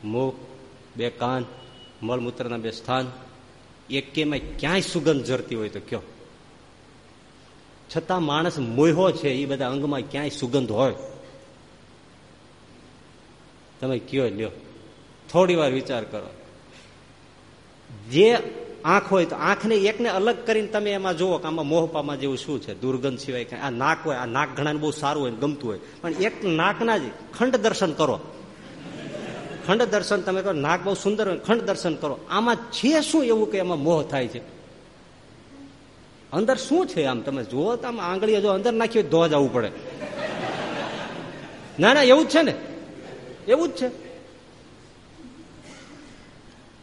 મુખ, બે કાન મળમૂત્રના બે સ્થાન. એકેમાં ક્યાંય સુગંધ જરતી હોય તો કયો. છતાં માણસ મોહો છે એ બધા અંગમાં ક્યાંય સુગંધ હોય. તમે કયો લ્યો. થોડી વાર વિચાર કરો. જે આંખ હોય તો આંખને એકને અલગ કરીને તમે એમાં જુઓ કે આમાં મોહપામાં જેવું શું છે? દુર્ગંધ સિવાય આ નાક હોય, આ નાક ઘણાને બહુ સારું હોય ગમતું હોય. પણ એક નાકના જ ખંડ દર્શન કરો. ખંડ દર્શન તમે કરો, નાક બહુ સુંદર હોય, ખંડ દર્શન કરો. આમાં છે શું એવું કે એમાં મોહ થાય છે? અંદર શું છે આમ? તમે જુઓ તો આમ આંગળી જો અંદર નાખી હોય ધોવા આવવું પડે. ના ના, એવું જ છે ને. એવું જ છે.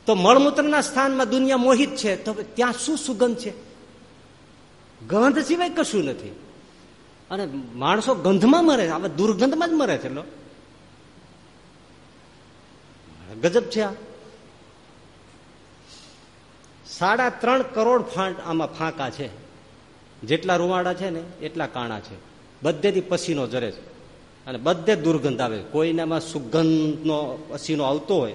તો મળમૂત્રના સ્થાનમાં દુનિયા મોહિત છે, તો ત્યાં શું સુગંધ છે? ગંધ સિવાય કશું નથી. અને માણસો ગંધમાં મરે છે, હવે દુર્ગંધમાં જ મરે છે, લો. ગજબ છે આ. સાડા ત્રણ કરોડ ફાંટ આમાં ફાંકા છે. જેટલા રૂવાડા છે ને, એટલા કાણા છે. બધેથી પસીનો જરે છે. અને બધે દુર્ગંધ આવે. કોઈનામાં સુગંધનો, પસીનો આવતો હોય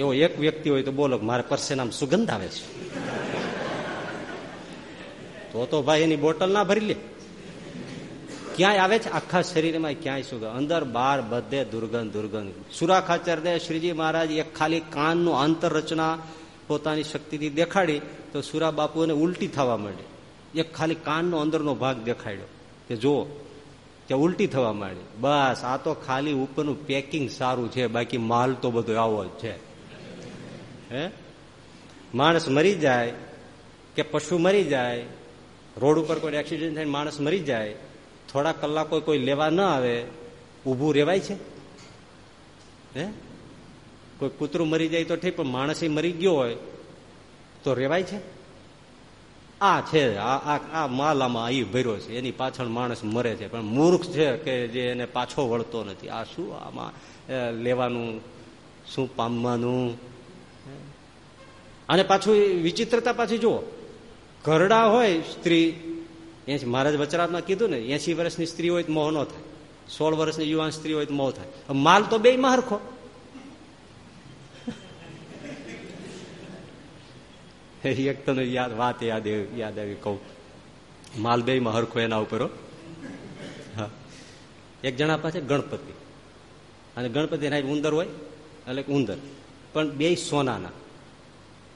એવો એક વ્યક્તિ હોય તો બોલો મારે પરસેનામાં સુગંધ આવે છે. તો તો ભાઈ એની બોટલ ના ભરી લે. ક્યાંય આવે છે? આખા શરીરમાં ક્યાંય સુગંધ. અંદર બાર બધે દુર્ગંધ દુર્ગંધ. સુરાખાચર દે શ્રીજી મહારાજ એક ખાલી કાનનું આંતર રચના પોતાની શક્તિથી દેખાડી તો સુરા બાપુને ઉલટી થવા માંડી. એક ખાલી કાનનો અંદરનો ભાગ દેખાડ્યો કે જુઓ, ત્યાં ઉલટી થવા માંડી. બસ, આ તો ખાલી ઉપરનું પેકિંગ સારું છે, બાકી માલ તો બધો આવો જ છે. હે? માણસ મરી જાય કે પશુ મરી જાય, રોડ ઉપર કોઈ એક્સિડન્ટ થઈને માણસ મરી જાય થોડા કલાકો કોઈ લેવા ન આવે, ઊભું રેવાય છે? હે? કોઈ કૂતરું મરી જાય તો ઠીક, પણ માણસ મરી ગયો હોય તો રેવાય છે? આ છે, આ માલ આમાં અહીં ભર્યો છે, એની પાછળ માણસ મરે છે, પણ મૂર્ખ છે કે જે એને પાછો વળતો નથી. આ શું આમાં લેવાનું, શું પામવાનું? અને પાછું વિચિત્રતા પાછી જુઓ. ઘરડા હોય સ્ત્રી એસી મહારાજ વચરાતમાં કીધું ને એસી વર્ષની સ્ત્રી હોય તો મોહ ન થાય. સોળ વર્ષની યુવાન સ્ત્રી હોય તો મોહ થાય. માલ તો બે મારખો. એક તને યાદ, વાત યાદ યાદ આવી કહું. માલ બે માં હરખો એના ઉપર એક જણા પાસે ગણપતિ. અને ગણપતિ એના ઉંદર હોય, એટલે ઉંદર. પણ બે સોનાના.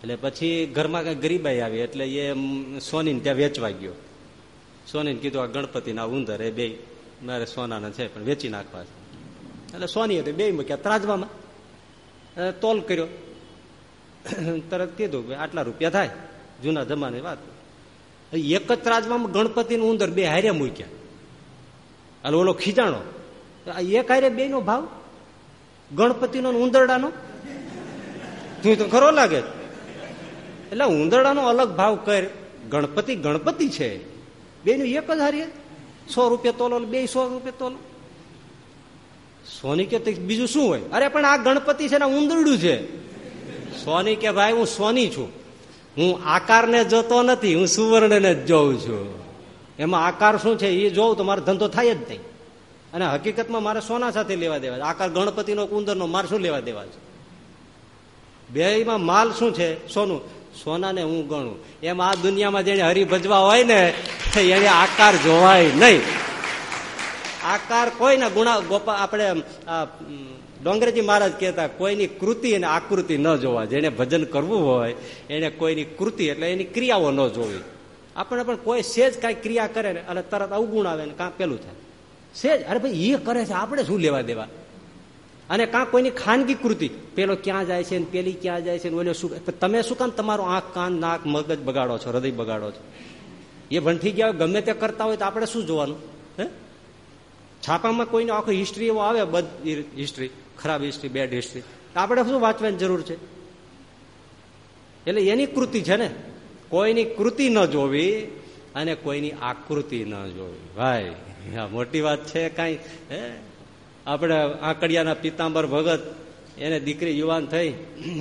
એટલે પછી ઘરમાં કઈ ગરીબાઈ આવી, એટલે એ સોની ત્યાં વેચવા ગયો. સોનીને કીધું, આ ગણપતિના ઉંદર એ બે મારે સોનાના છે, પણ વેચી નાખવા છે. એટલે સોની હતી બે મૂક્યા, ત્રાજવામાં. તોલ કર્યો. તરત કીધું આટલા રૂપિયા થાય, જૂના જમાની વાત. એક જ ત્રાજવામાં ગણપતિ ઉંદર બે હારે મૂક્યા. એટલે ઓલો ખીજાણો એક હારે બે નો ભાવ? ગણપતિનો ઉંદરડાનો? તું તો ખરો લાગે. એટલે ઉંદરડાનો અલગ ભાવ કર. ગણપતિ ગણપતિ છે. બેનું એક જ હારીએ. સો રૂપિયા તોલો બે સો રૂપિયા તોલો. સોની કે બીજું શું હોય? અરે પણ આ ગણપતિ છે ને ઉંદરડું છે. સોની કે ભાઈ, હું સોની છું. હું આકારને જોતો નથી, હું સુવર્ણને જ જોઉં છું. એમાં આકાર શું છે? એ જોઉં તો મારો ધંધો થાય જ નહીં. અને હકીકતમાં મારે સોના સાથે લેવા દેવા છે. આકાર ગણપતિનો કુંદરનો માર શું લેવા દેવા છે? બેમાં માલ શું છે? સોનું. સોનાને હું ગણું. એમ આ દુનિયામાં જેને હરિભજવા હોય ને એને આકાર જોવાય નહીં. આકાર કોઈના ગુણા, ગોપા, આપણે ડોંગરેજી મહારાજ કહેતા, કોઈની કૃતિ અને આકૃતિ ન જોવા. જેને ભજન કરવું હોય, એને કોઈની કૃતિ, એટલે એની ક્રિયાઓ ન જોવી. આપણે પણ કોઈ સેજ કાંઈ ક્રિયા કરે ને, અને તરત અવગુણ આવે ને, કાં પેલું થાય. સેજ? અરે ભાઈ એ કરે છે, આપણે શું લેવા દેવા? અને કાં કોઈની ખાનગી કૃતિ? પેલો ક્યાં જાય છે પેલી ક્યાં જાય છે ઓલો શું તમે શું કામ તમારું આંખ, કાન, નાક, મગજ બગાડો છો, હૃદય બગાડો છો? એ ભણથી ગયા ગમે તે કરતા હોય તો આપણે શું જોવાનું? હે? છાપામાં કોઈને આખો હિસ્ટ્રી એવો આવે, બધ હિસ્ટ્રી ખરાબ હિસ્ટ્રી બેડ હિસ્ટ્રી આપણે શું વાંચવાની જરૂર છે? એટલે એની કૃતિ છે ને, કોઈની કૃતિ ન જોવી અને કોઈની આકૃતિ ન જોવી. ભાઈ મોટી વાત છે કઈ, હે? આપણે આંકડિયાના પિતાંબર ભગત, એને દીકરી યુવાન થઈ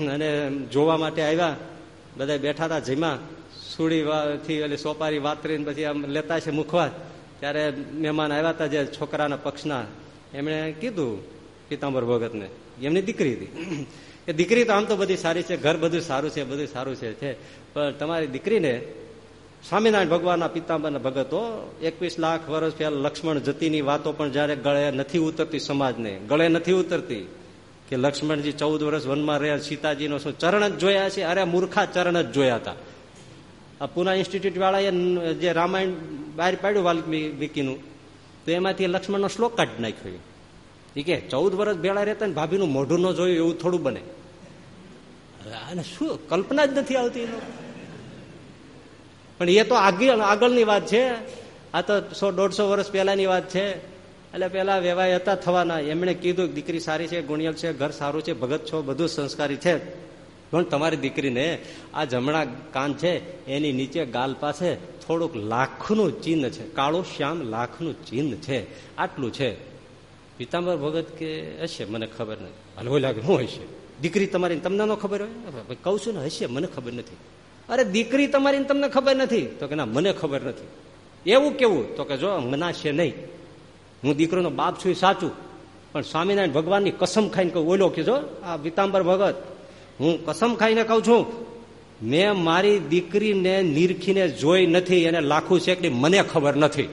અને જોવા માટે આવ્યા. બધા બેઠા હતા જમ્યા સુડી થી એટલે સોપારી વાતરીને પછી આમ લેતા છે મુખવા ત્યારે મહેમાન આવ્યા હતા જે છોકરાના પક્ષના. એમણે કીધું પિતાંબર ભગતને, એમની દીકરી હતી. એ દીકરી તો આમ તો બધી સારી છે, ઘર બધું સારું છે, બધું સારું છે. પણ તમારી દીકરીને સ્વામિનારાયણ ભગવાનના પિતાંબરના ભગતો, એકવીસ લાખ વર્ષ પહેલા લક્ષ્મણ જતીની વાતો પણ જયારે ગળે નથી ઉતરતી સમાજને, ગળે નથી ઉતરતી કે લક્ષ્મણજી ચૌદ વર્ષ વનમાં રહ્યા, સીતાજીનો શું ચરણ જ જોયા છે? અરે મૂર્ખા ચરણ જ જોયા હતા. આ પુના ઇન્સ્ટિટ્યૂટ વાળાએ જે રામાયણ બહાર પાડ્યું વાલ્મીકીનું તો એમાંથી લક્ષ્મણનો શ્લોક કાઢી નાખ્યો એ. કે ચૌદ વર્ષ ભેળા રહેતા ને ભાભીનું મોઢું ન જોયું એવું થોડું બને. અને શું કલ્પના જ નથી આવતી એનો? પણ એ તો આગળ આગળની વાત છે. આ તો સો દોઢસો વર્ષ પહેલાની વાત છે. એટલે પેલા વેવાય હતા થવાના. એમણે કીધું દીકરી સારી છે, ગુણિયલ છે, ઘર સારું છે, ભગત છો, બધું સંસ્કારી છે. પણ તમારી દીકરીને આ જમણા કાન છે, એની નીચે ગાલ પાસે થોડુંક લાખનું ચિહ્ન છે. કાળું શ્યામ લાખનું ચિહ્ન છે. આટલું છે. પિતાંબર ભગત કે, હશે, મને ખબર નથી. હલવો લાગે, શું હશે? દીકરી તમારી, તમને ન ખબર હોય? કહું છું ને, હશે, મને ખબર નથી. અરે દીકરી તમારી તમને ખબર નથી? તો કે ના, મને ખબર નથી. એવું કેવું? તો કે જો, મનાશે નહીં. હું દીકરીનો બાપ છું સાચું. પણ સ્વામિનારાયણ ભગવાનની કસમ ખાઈને કહું, ઓલો કે જો, આ પીતાંબર ભગત, હું કસમ ખાઈને કહું છું, મેં મારી દીકરીને નિરખીને જોઈ નથી, એને લાખું છે કે મને ખબર નથી.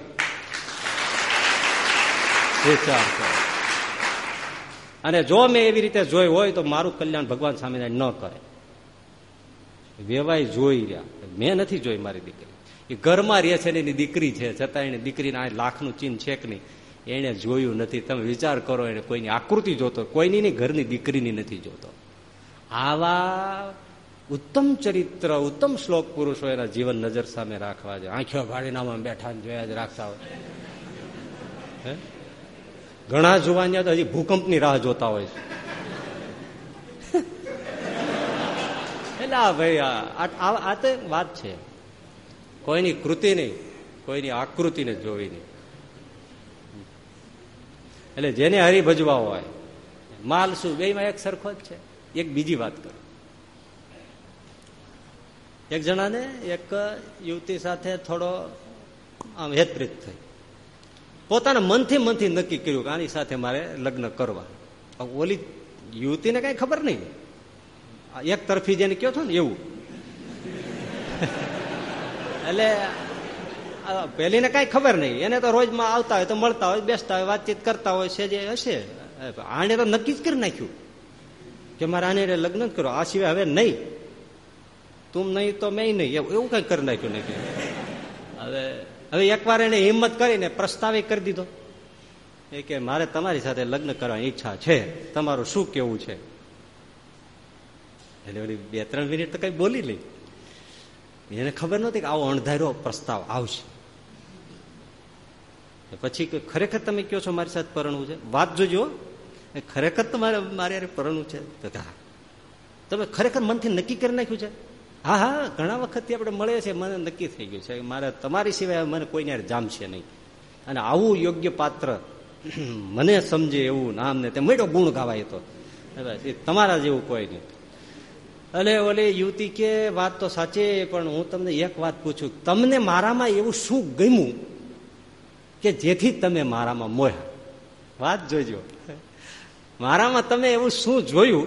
અને જો મેં એવી રીતે જોઈ હોય, તો મારું કલ્યાણ ભગવાન સ્વામિનારાયણ ન કરે. વેવાય જોઈ રહ્યા. મેં નથી જોઈ મારી દીકરી. એ ઘરમાં રહે છે ને એની દીકરી છે. છતાં એની દીકરીને આ લાખનું ચિહ્ન છે કે નહીં એને જોયું નથી. તમે વિચાર કરો, એને કોઈની આકૃતિ જોતો, કોઈની ઘરની દીકરીની નથી જોતો. આવા ઉત્તમ ચરિત્ર, ઉત્તમ શ્લોક પુરુષો એના જીવન નજર સામે રાખવા જોઈએ આંખીઓ ભાડીનામાં બેઠા જોયા જ રાખતા હોય. ઘણા જોવાની હજી ભૂકંપની રાહ જોતા હોય છે. એટલે આ ભાઈ આ તો વાત છે. કોઈની કૃતિ નહીં, કોઈની આકૃતિને જોવી નહીં. એટલે જેને હરિભજવા હોય, માલ શું બે એક સરખો જ છે? એક બીજી વાત કરું. એક જણાને એક યુવતી સાથે થોડો, આમ હેતપ્રીત થઈ. પોતાના મનથી મનથી નક્કી કર્યું કે આની સાથે મારે લગ્ન કરવા. ઓલી યુવતીને કઈ ખબર નહીં. એક તરફી જેને કયો છો ને, એવું. એટલે પહેલીને કઈ ખબર નહીં. એને તો રોજમાં આવતા હોય તો મળતા હોય, બેસતા હોય, વાતચીત કરતા હોય, છે જે હશે. આને તો નક્કી જ કરી નાખ્યું. કે મારે આને લગ્ન જ કરો આ સિવાય હવે નહીં. તું નહીં તો મેં નહીં. એવું કઈ કરી નાખ્યું નહીં. હવે હવે એકવાર એને હિંમત કરીને પ્રસ્તાવે કરી દીધો. એ કે, મારે તમારી સાથે લગ્ન કરવાની ઈચ્છા છે. તમારું શું કેવું છે? એટલે ઓલી બે ત્રણ મિનિટ તો કઈ બોલી લઈ. એને ખબર નહોતી કે આવો અણધાર્યો પ્રસ્તાવ આવશે. પછી ખરેખર તમે કયો છો મારી સાથે પરણવું છે? વાત જોજો. ખરેખર તમારે મારે પરણવું છે. તો હા. તમે ખરેખર મનથી નક્કી કરી નાખ્યું છે? હા હા, ઘણા વખતથી આપણે મળે છે મને નક્કી થઈ ગયું છે. મારે તમારી સિવાય મને કોઈને જામશે નહીં. અને આવું યોગ્ય પાત્ર મને સમજે એવું નામ ને તે મેળો ગુણ ગાવાય તો. તમારા જેવું કોઈ નહીં. અને ઓલી, યુવતી કે, વાત તો સાચી, પણ હું તમને એક વાત પૂછું. તમને મારામાં એવું શું ગમ્યું કે જેથી તમે મારામાં મોહ્યા વાત જોજો મારામાં તમે એવું શું જોયું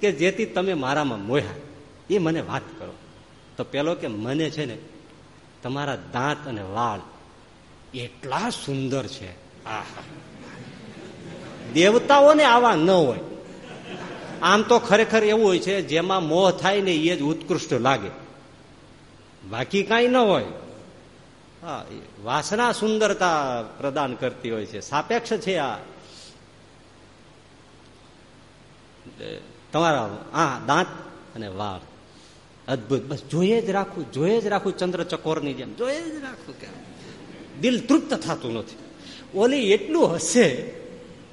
કે જેથી તમે મારામાં મોહ્યા એ મને વાત કરો. તો પેલો કે, મને છે ને, તમારા દાંત અને વાળ એટલા સુંદર છે. આહા. દેવતાઓને આવા ન હોય. આમ તો ખરેખર એવું હોય છે, જેમાં મોહ થાય ને એ જ ઉત્કૃષ્ટ લાગે. બાકી કાંઈ ન હોય. હા વાસના સુંદરતા પ્રદાન કરતી હોય છે. સાપેક્ષ છે આ. તમારા આ દાંત અને વાળ. અદભુત. બસ જોઈએ જ રાખવું, જોઈએ જ રાખવું ચંદ્ર ચકોરની જેમ. જોઈએ જ રાખવું કે દિલ તૃપ્ત થતું નથી. ઓલી એટલું હશે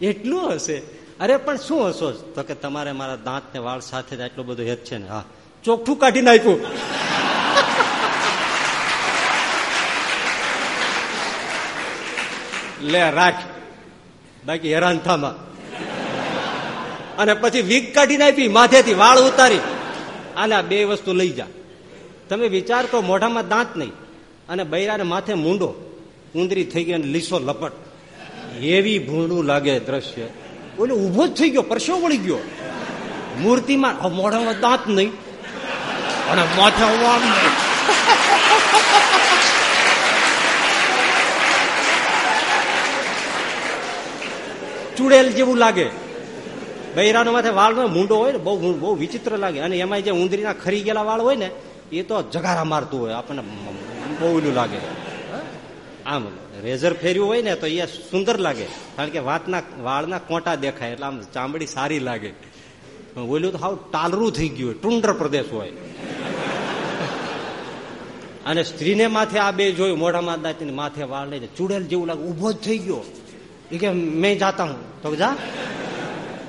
એટલું હશે અરે, પણ શું હશો? તો કે તમારે મારા દાંત ને વાળ સાથે જ બધો હેત છે ને. હા. ચોખ્ઠું કાઢી નાખ્યું. લે, રાખ. બાકી હેરાન થામાં અને પછી વીક કાઢી નાખી, માથેથી વાળ ઉતારી. આને બે વસ્તુ લઈ જા. તમે વિચાર કરો મોઢામાં દાંત નહીં, અને બૈરાને માથે મૂંડો. ઉંદરી થઈ ગઈ અને લીસો લપટ. એવી ભૂંડું લાગે દ્રશ્ય. ઓલે ઊભો જ થઈ ગયો પરસો વળી ગયો. મૂર્તિમાં મોઢામાં દાંત નહીં. અને માથે ચુડેલ જેવું લાગે. બૈરાનો માથે વાળ મૂંડો હોય ને બહુ બહુ વિચિત્ર લાગે. અને એમાં જે ઉંદરીના ખરી ગયેલા વાળ હોય ને એ તો જગારા મારતું હોય. આપણને બહુ લાગે. આમ. રેઝર ફેર્યું હોય ને તો એ સુંદર લાગે. કારણ કે વાતના, વાળના કોટા દેખાય, એટલે આમ ચામડી સારી લાગે. ઓલું તો હાવ ટાલરું થઈ ગયું હોય, ટુંડર પ્રદેશ હોય. અને સ્ત્રીને માથે આ બે જોયું, મોઢામાં દાંતી માથે વાળ લઈને ચૂડેલ જેવું લાગે ઊભો જ થઈ ગયો. એ કે મેં જાતા હું. તો જા.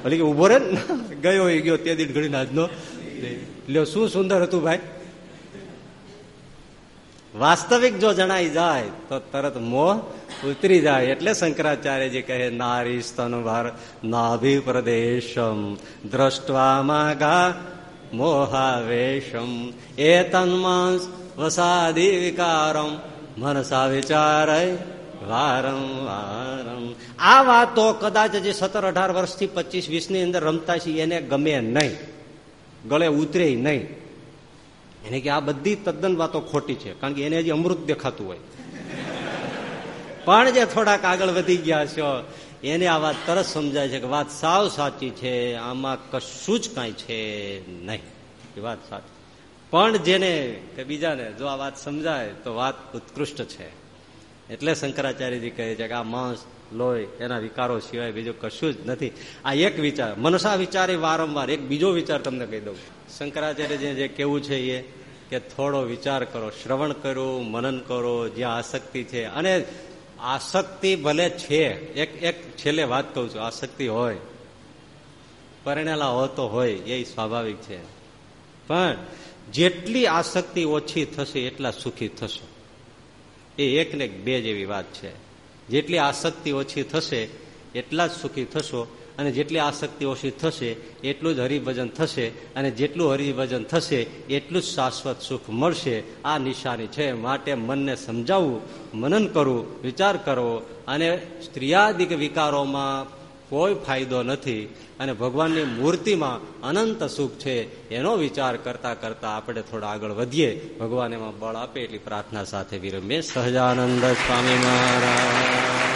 ભલે કે ઊભો રે ગયો ગયો તે દિન ઘડી આજનો. લ્યો, શું સુંદર હતું ભાઈ? વાસ્તવિક જો જણાઈ જાય, તો તરત મોહ ઉતરી જાય. એટલે શંકરાચાર્યજી કહે, નારી સ્તન ભાર નાભી પ્રદેશમ દ્રષ્ટવામાં મોહાવેશમ. એ તન્માંસ વસાદી વિકારમ, મનસા વિચારય વારંવાર આ વાતો કદાચ જે સત્તર અઢાર વર્ષથી પચીસ વીસની અંદર રમતા છે એને ગમે નહીં. ગળે ઉતરે નહીં. એને કે આ બધી તદ્દન વાતો ખોટી છે, કારણ કે એને હજી અમૃત દેખાતું હોય. પણ જે થોડાક આગળ વધી ગયા છો, એને આ વાત તરત સમજાય છે કે વાત સાવ સાચી છે, આમાં કશું જ કાંઈ છે નહીં. એ વાત સાચી. પણ જેને કે બીજાને જો આ વાત સમજાય, તો વાત ઉત્કૃષ્ટ છે. એટલે શંકરાચાર્યજી કહે છે કે આ માંસ, લોહી, એના વિકારો સિવાય બીજું કશું જ નથી. આ એક વિચાર, મનસા વિચાર વારંવાર, એક બીજો વિચાર તમને કહી દઉં. શંકરાચાર્યજી જે કેવું છે એ કે થોડો વિચાર કરો, શ્રવણ કરો, મનન કરો, જ્યાં આસક્તિ છે. અને આસક્તિ ભલે છે, એક એક છેલ્લે વાત કહું છું, આસક્તિ હોય, પરણેલા હોતો હોય, એ સ્વાભાવિક છે. પણ જેટલી આસક્તિ ઓછી થશે, એટલા સુખી થશો. એ એક ને બે જેવી વાત છે. જેટલી આસક્તિ ઓછી થશે, એટલા જ સુખી થશો અને જેટલી આસક્તિ ઓછી થશે, એટલું જ હરિભજન થશે, અને જેટલું હરિભજન થશે, એટલું જ શાશ્વત સુખ મળશે. આ નિશાની છે. માટે મનને સમજાવવું, મનન કરવું, વિચાર કરવો, અને સ્ત્રીયાદિક વિકારોમાં કોઈ ફાયદો નથી. અને ભગવાનની મૂર્તિમાં અનંત સુખ છે. એનો વિચાર કરતા કરતા આપણે થોડા આગળ વધીએ. ભગવાન એમાં બળ આપે એટલી પ્રાર્થના સાથે વિરમીએ સહજાનંદ સ્વામી મહારાજ.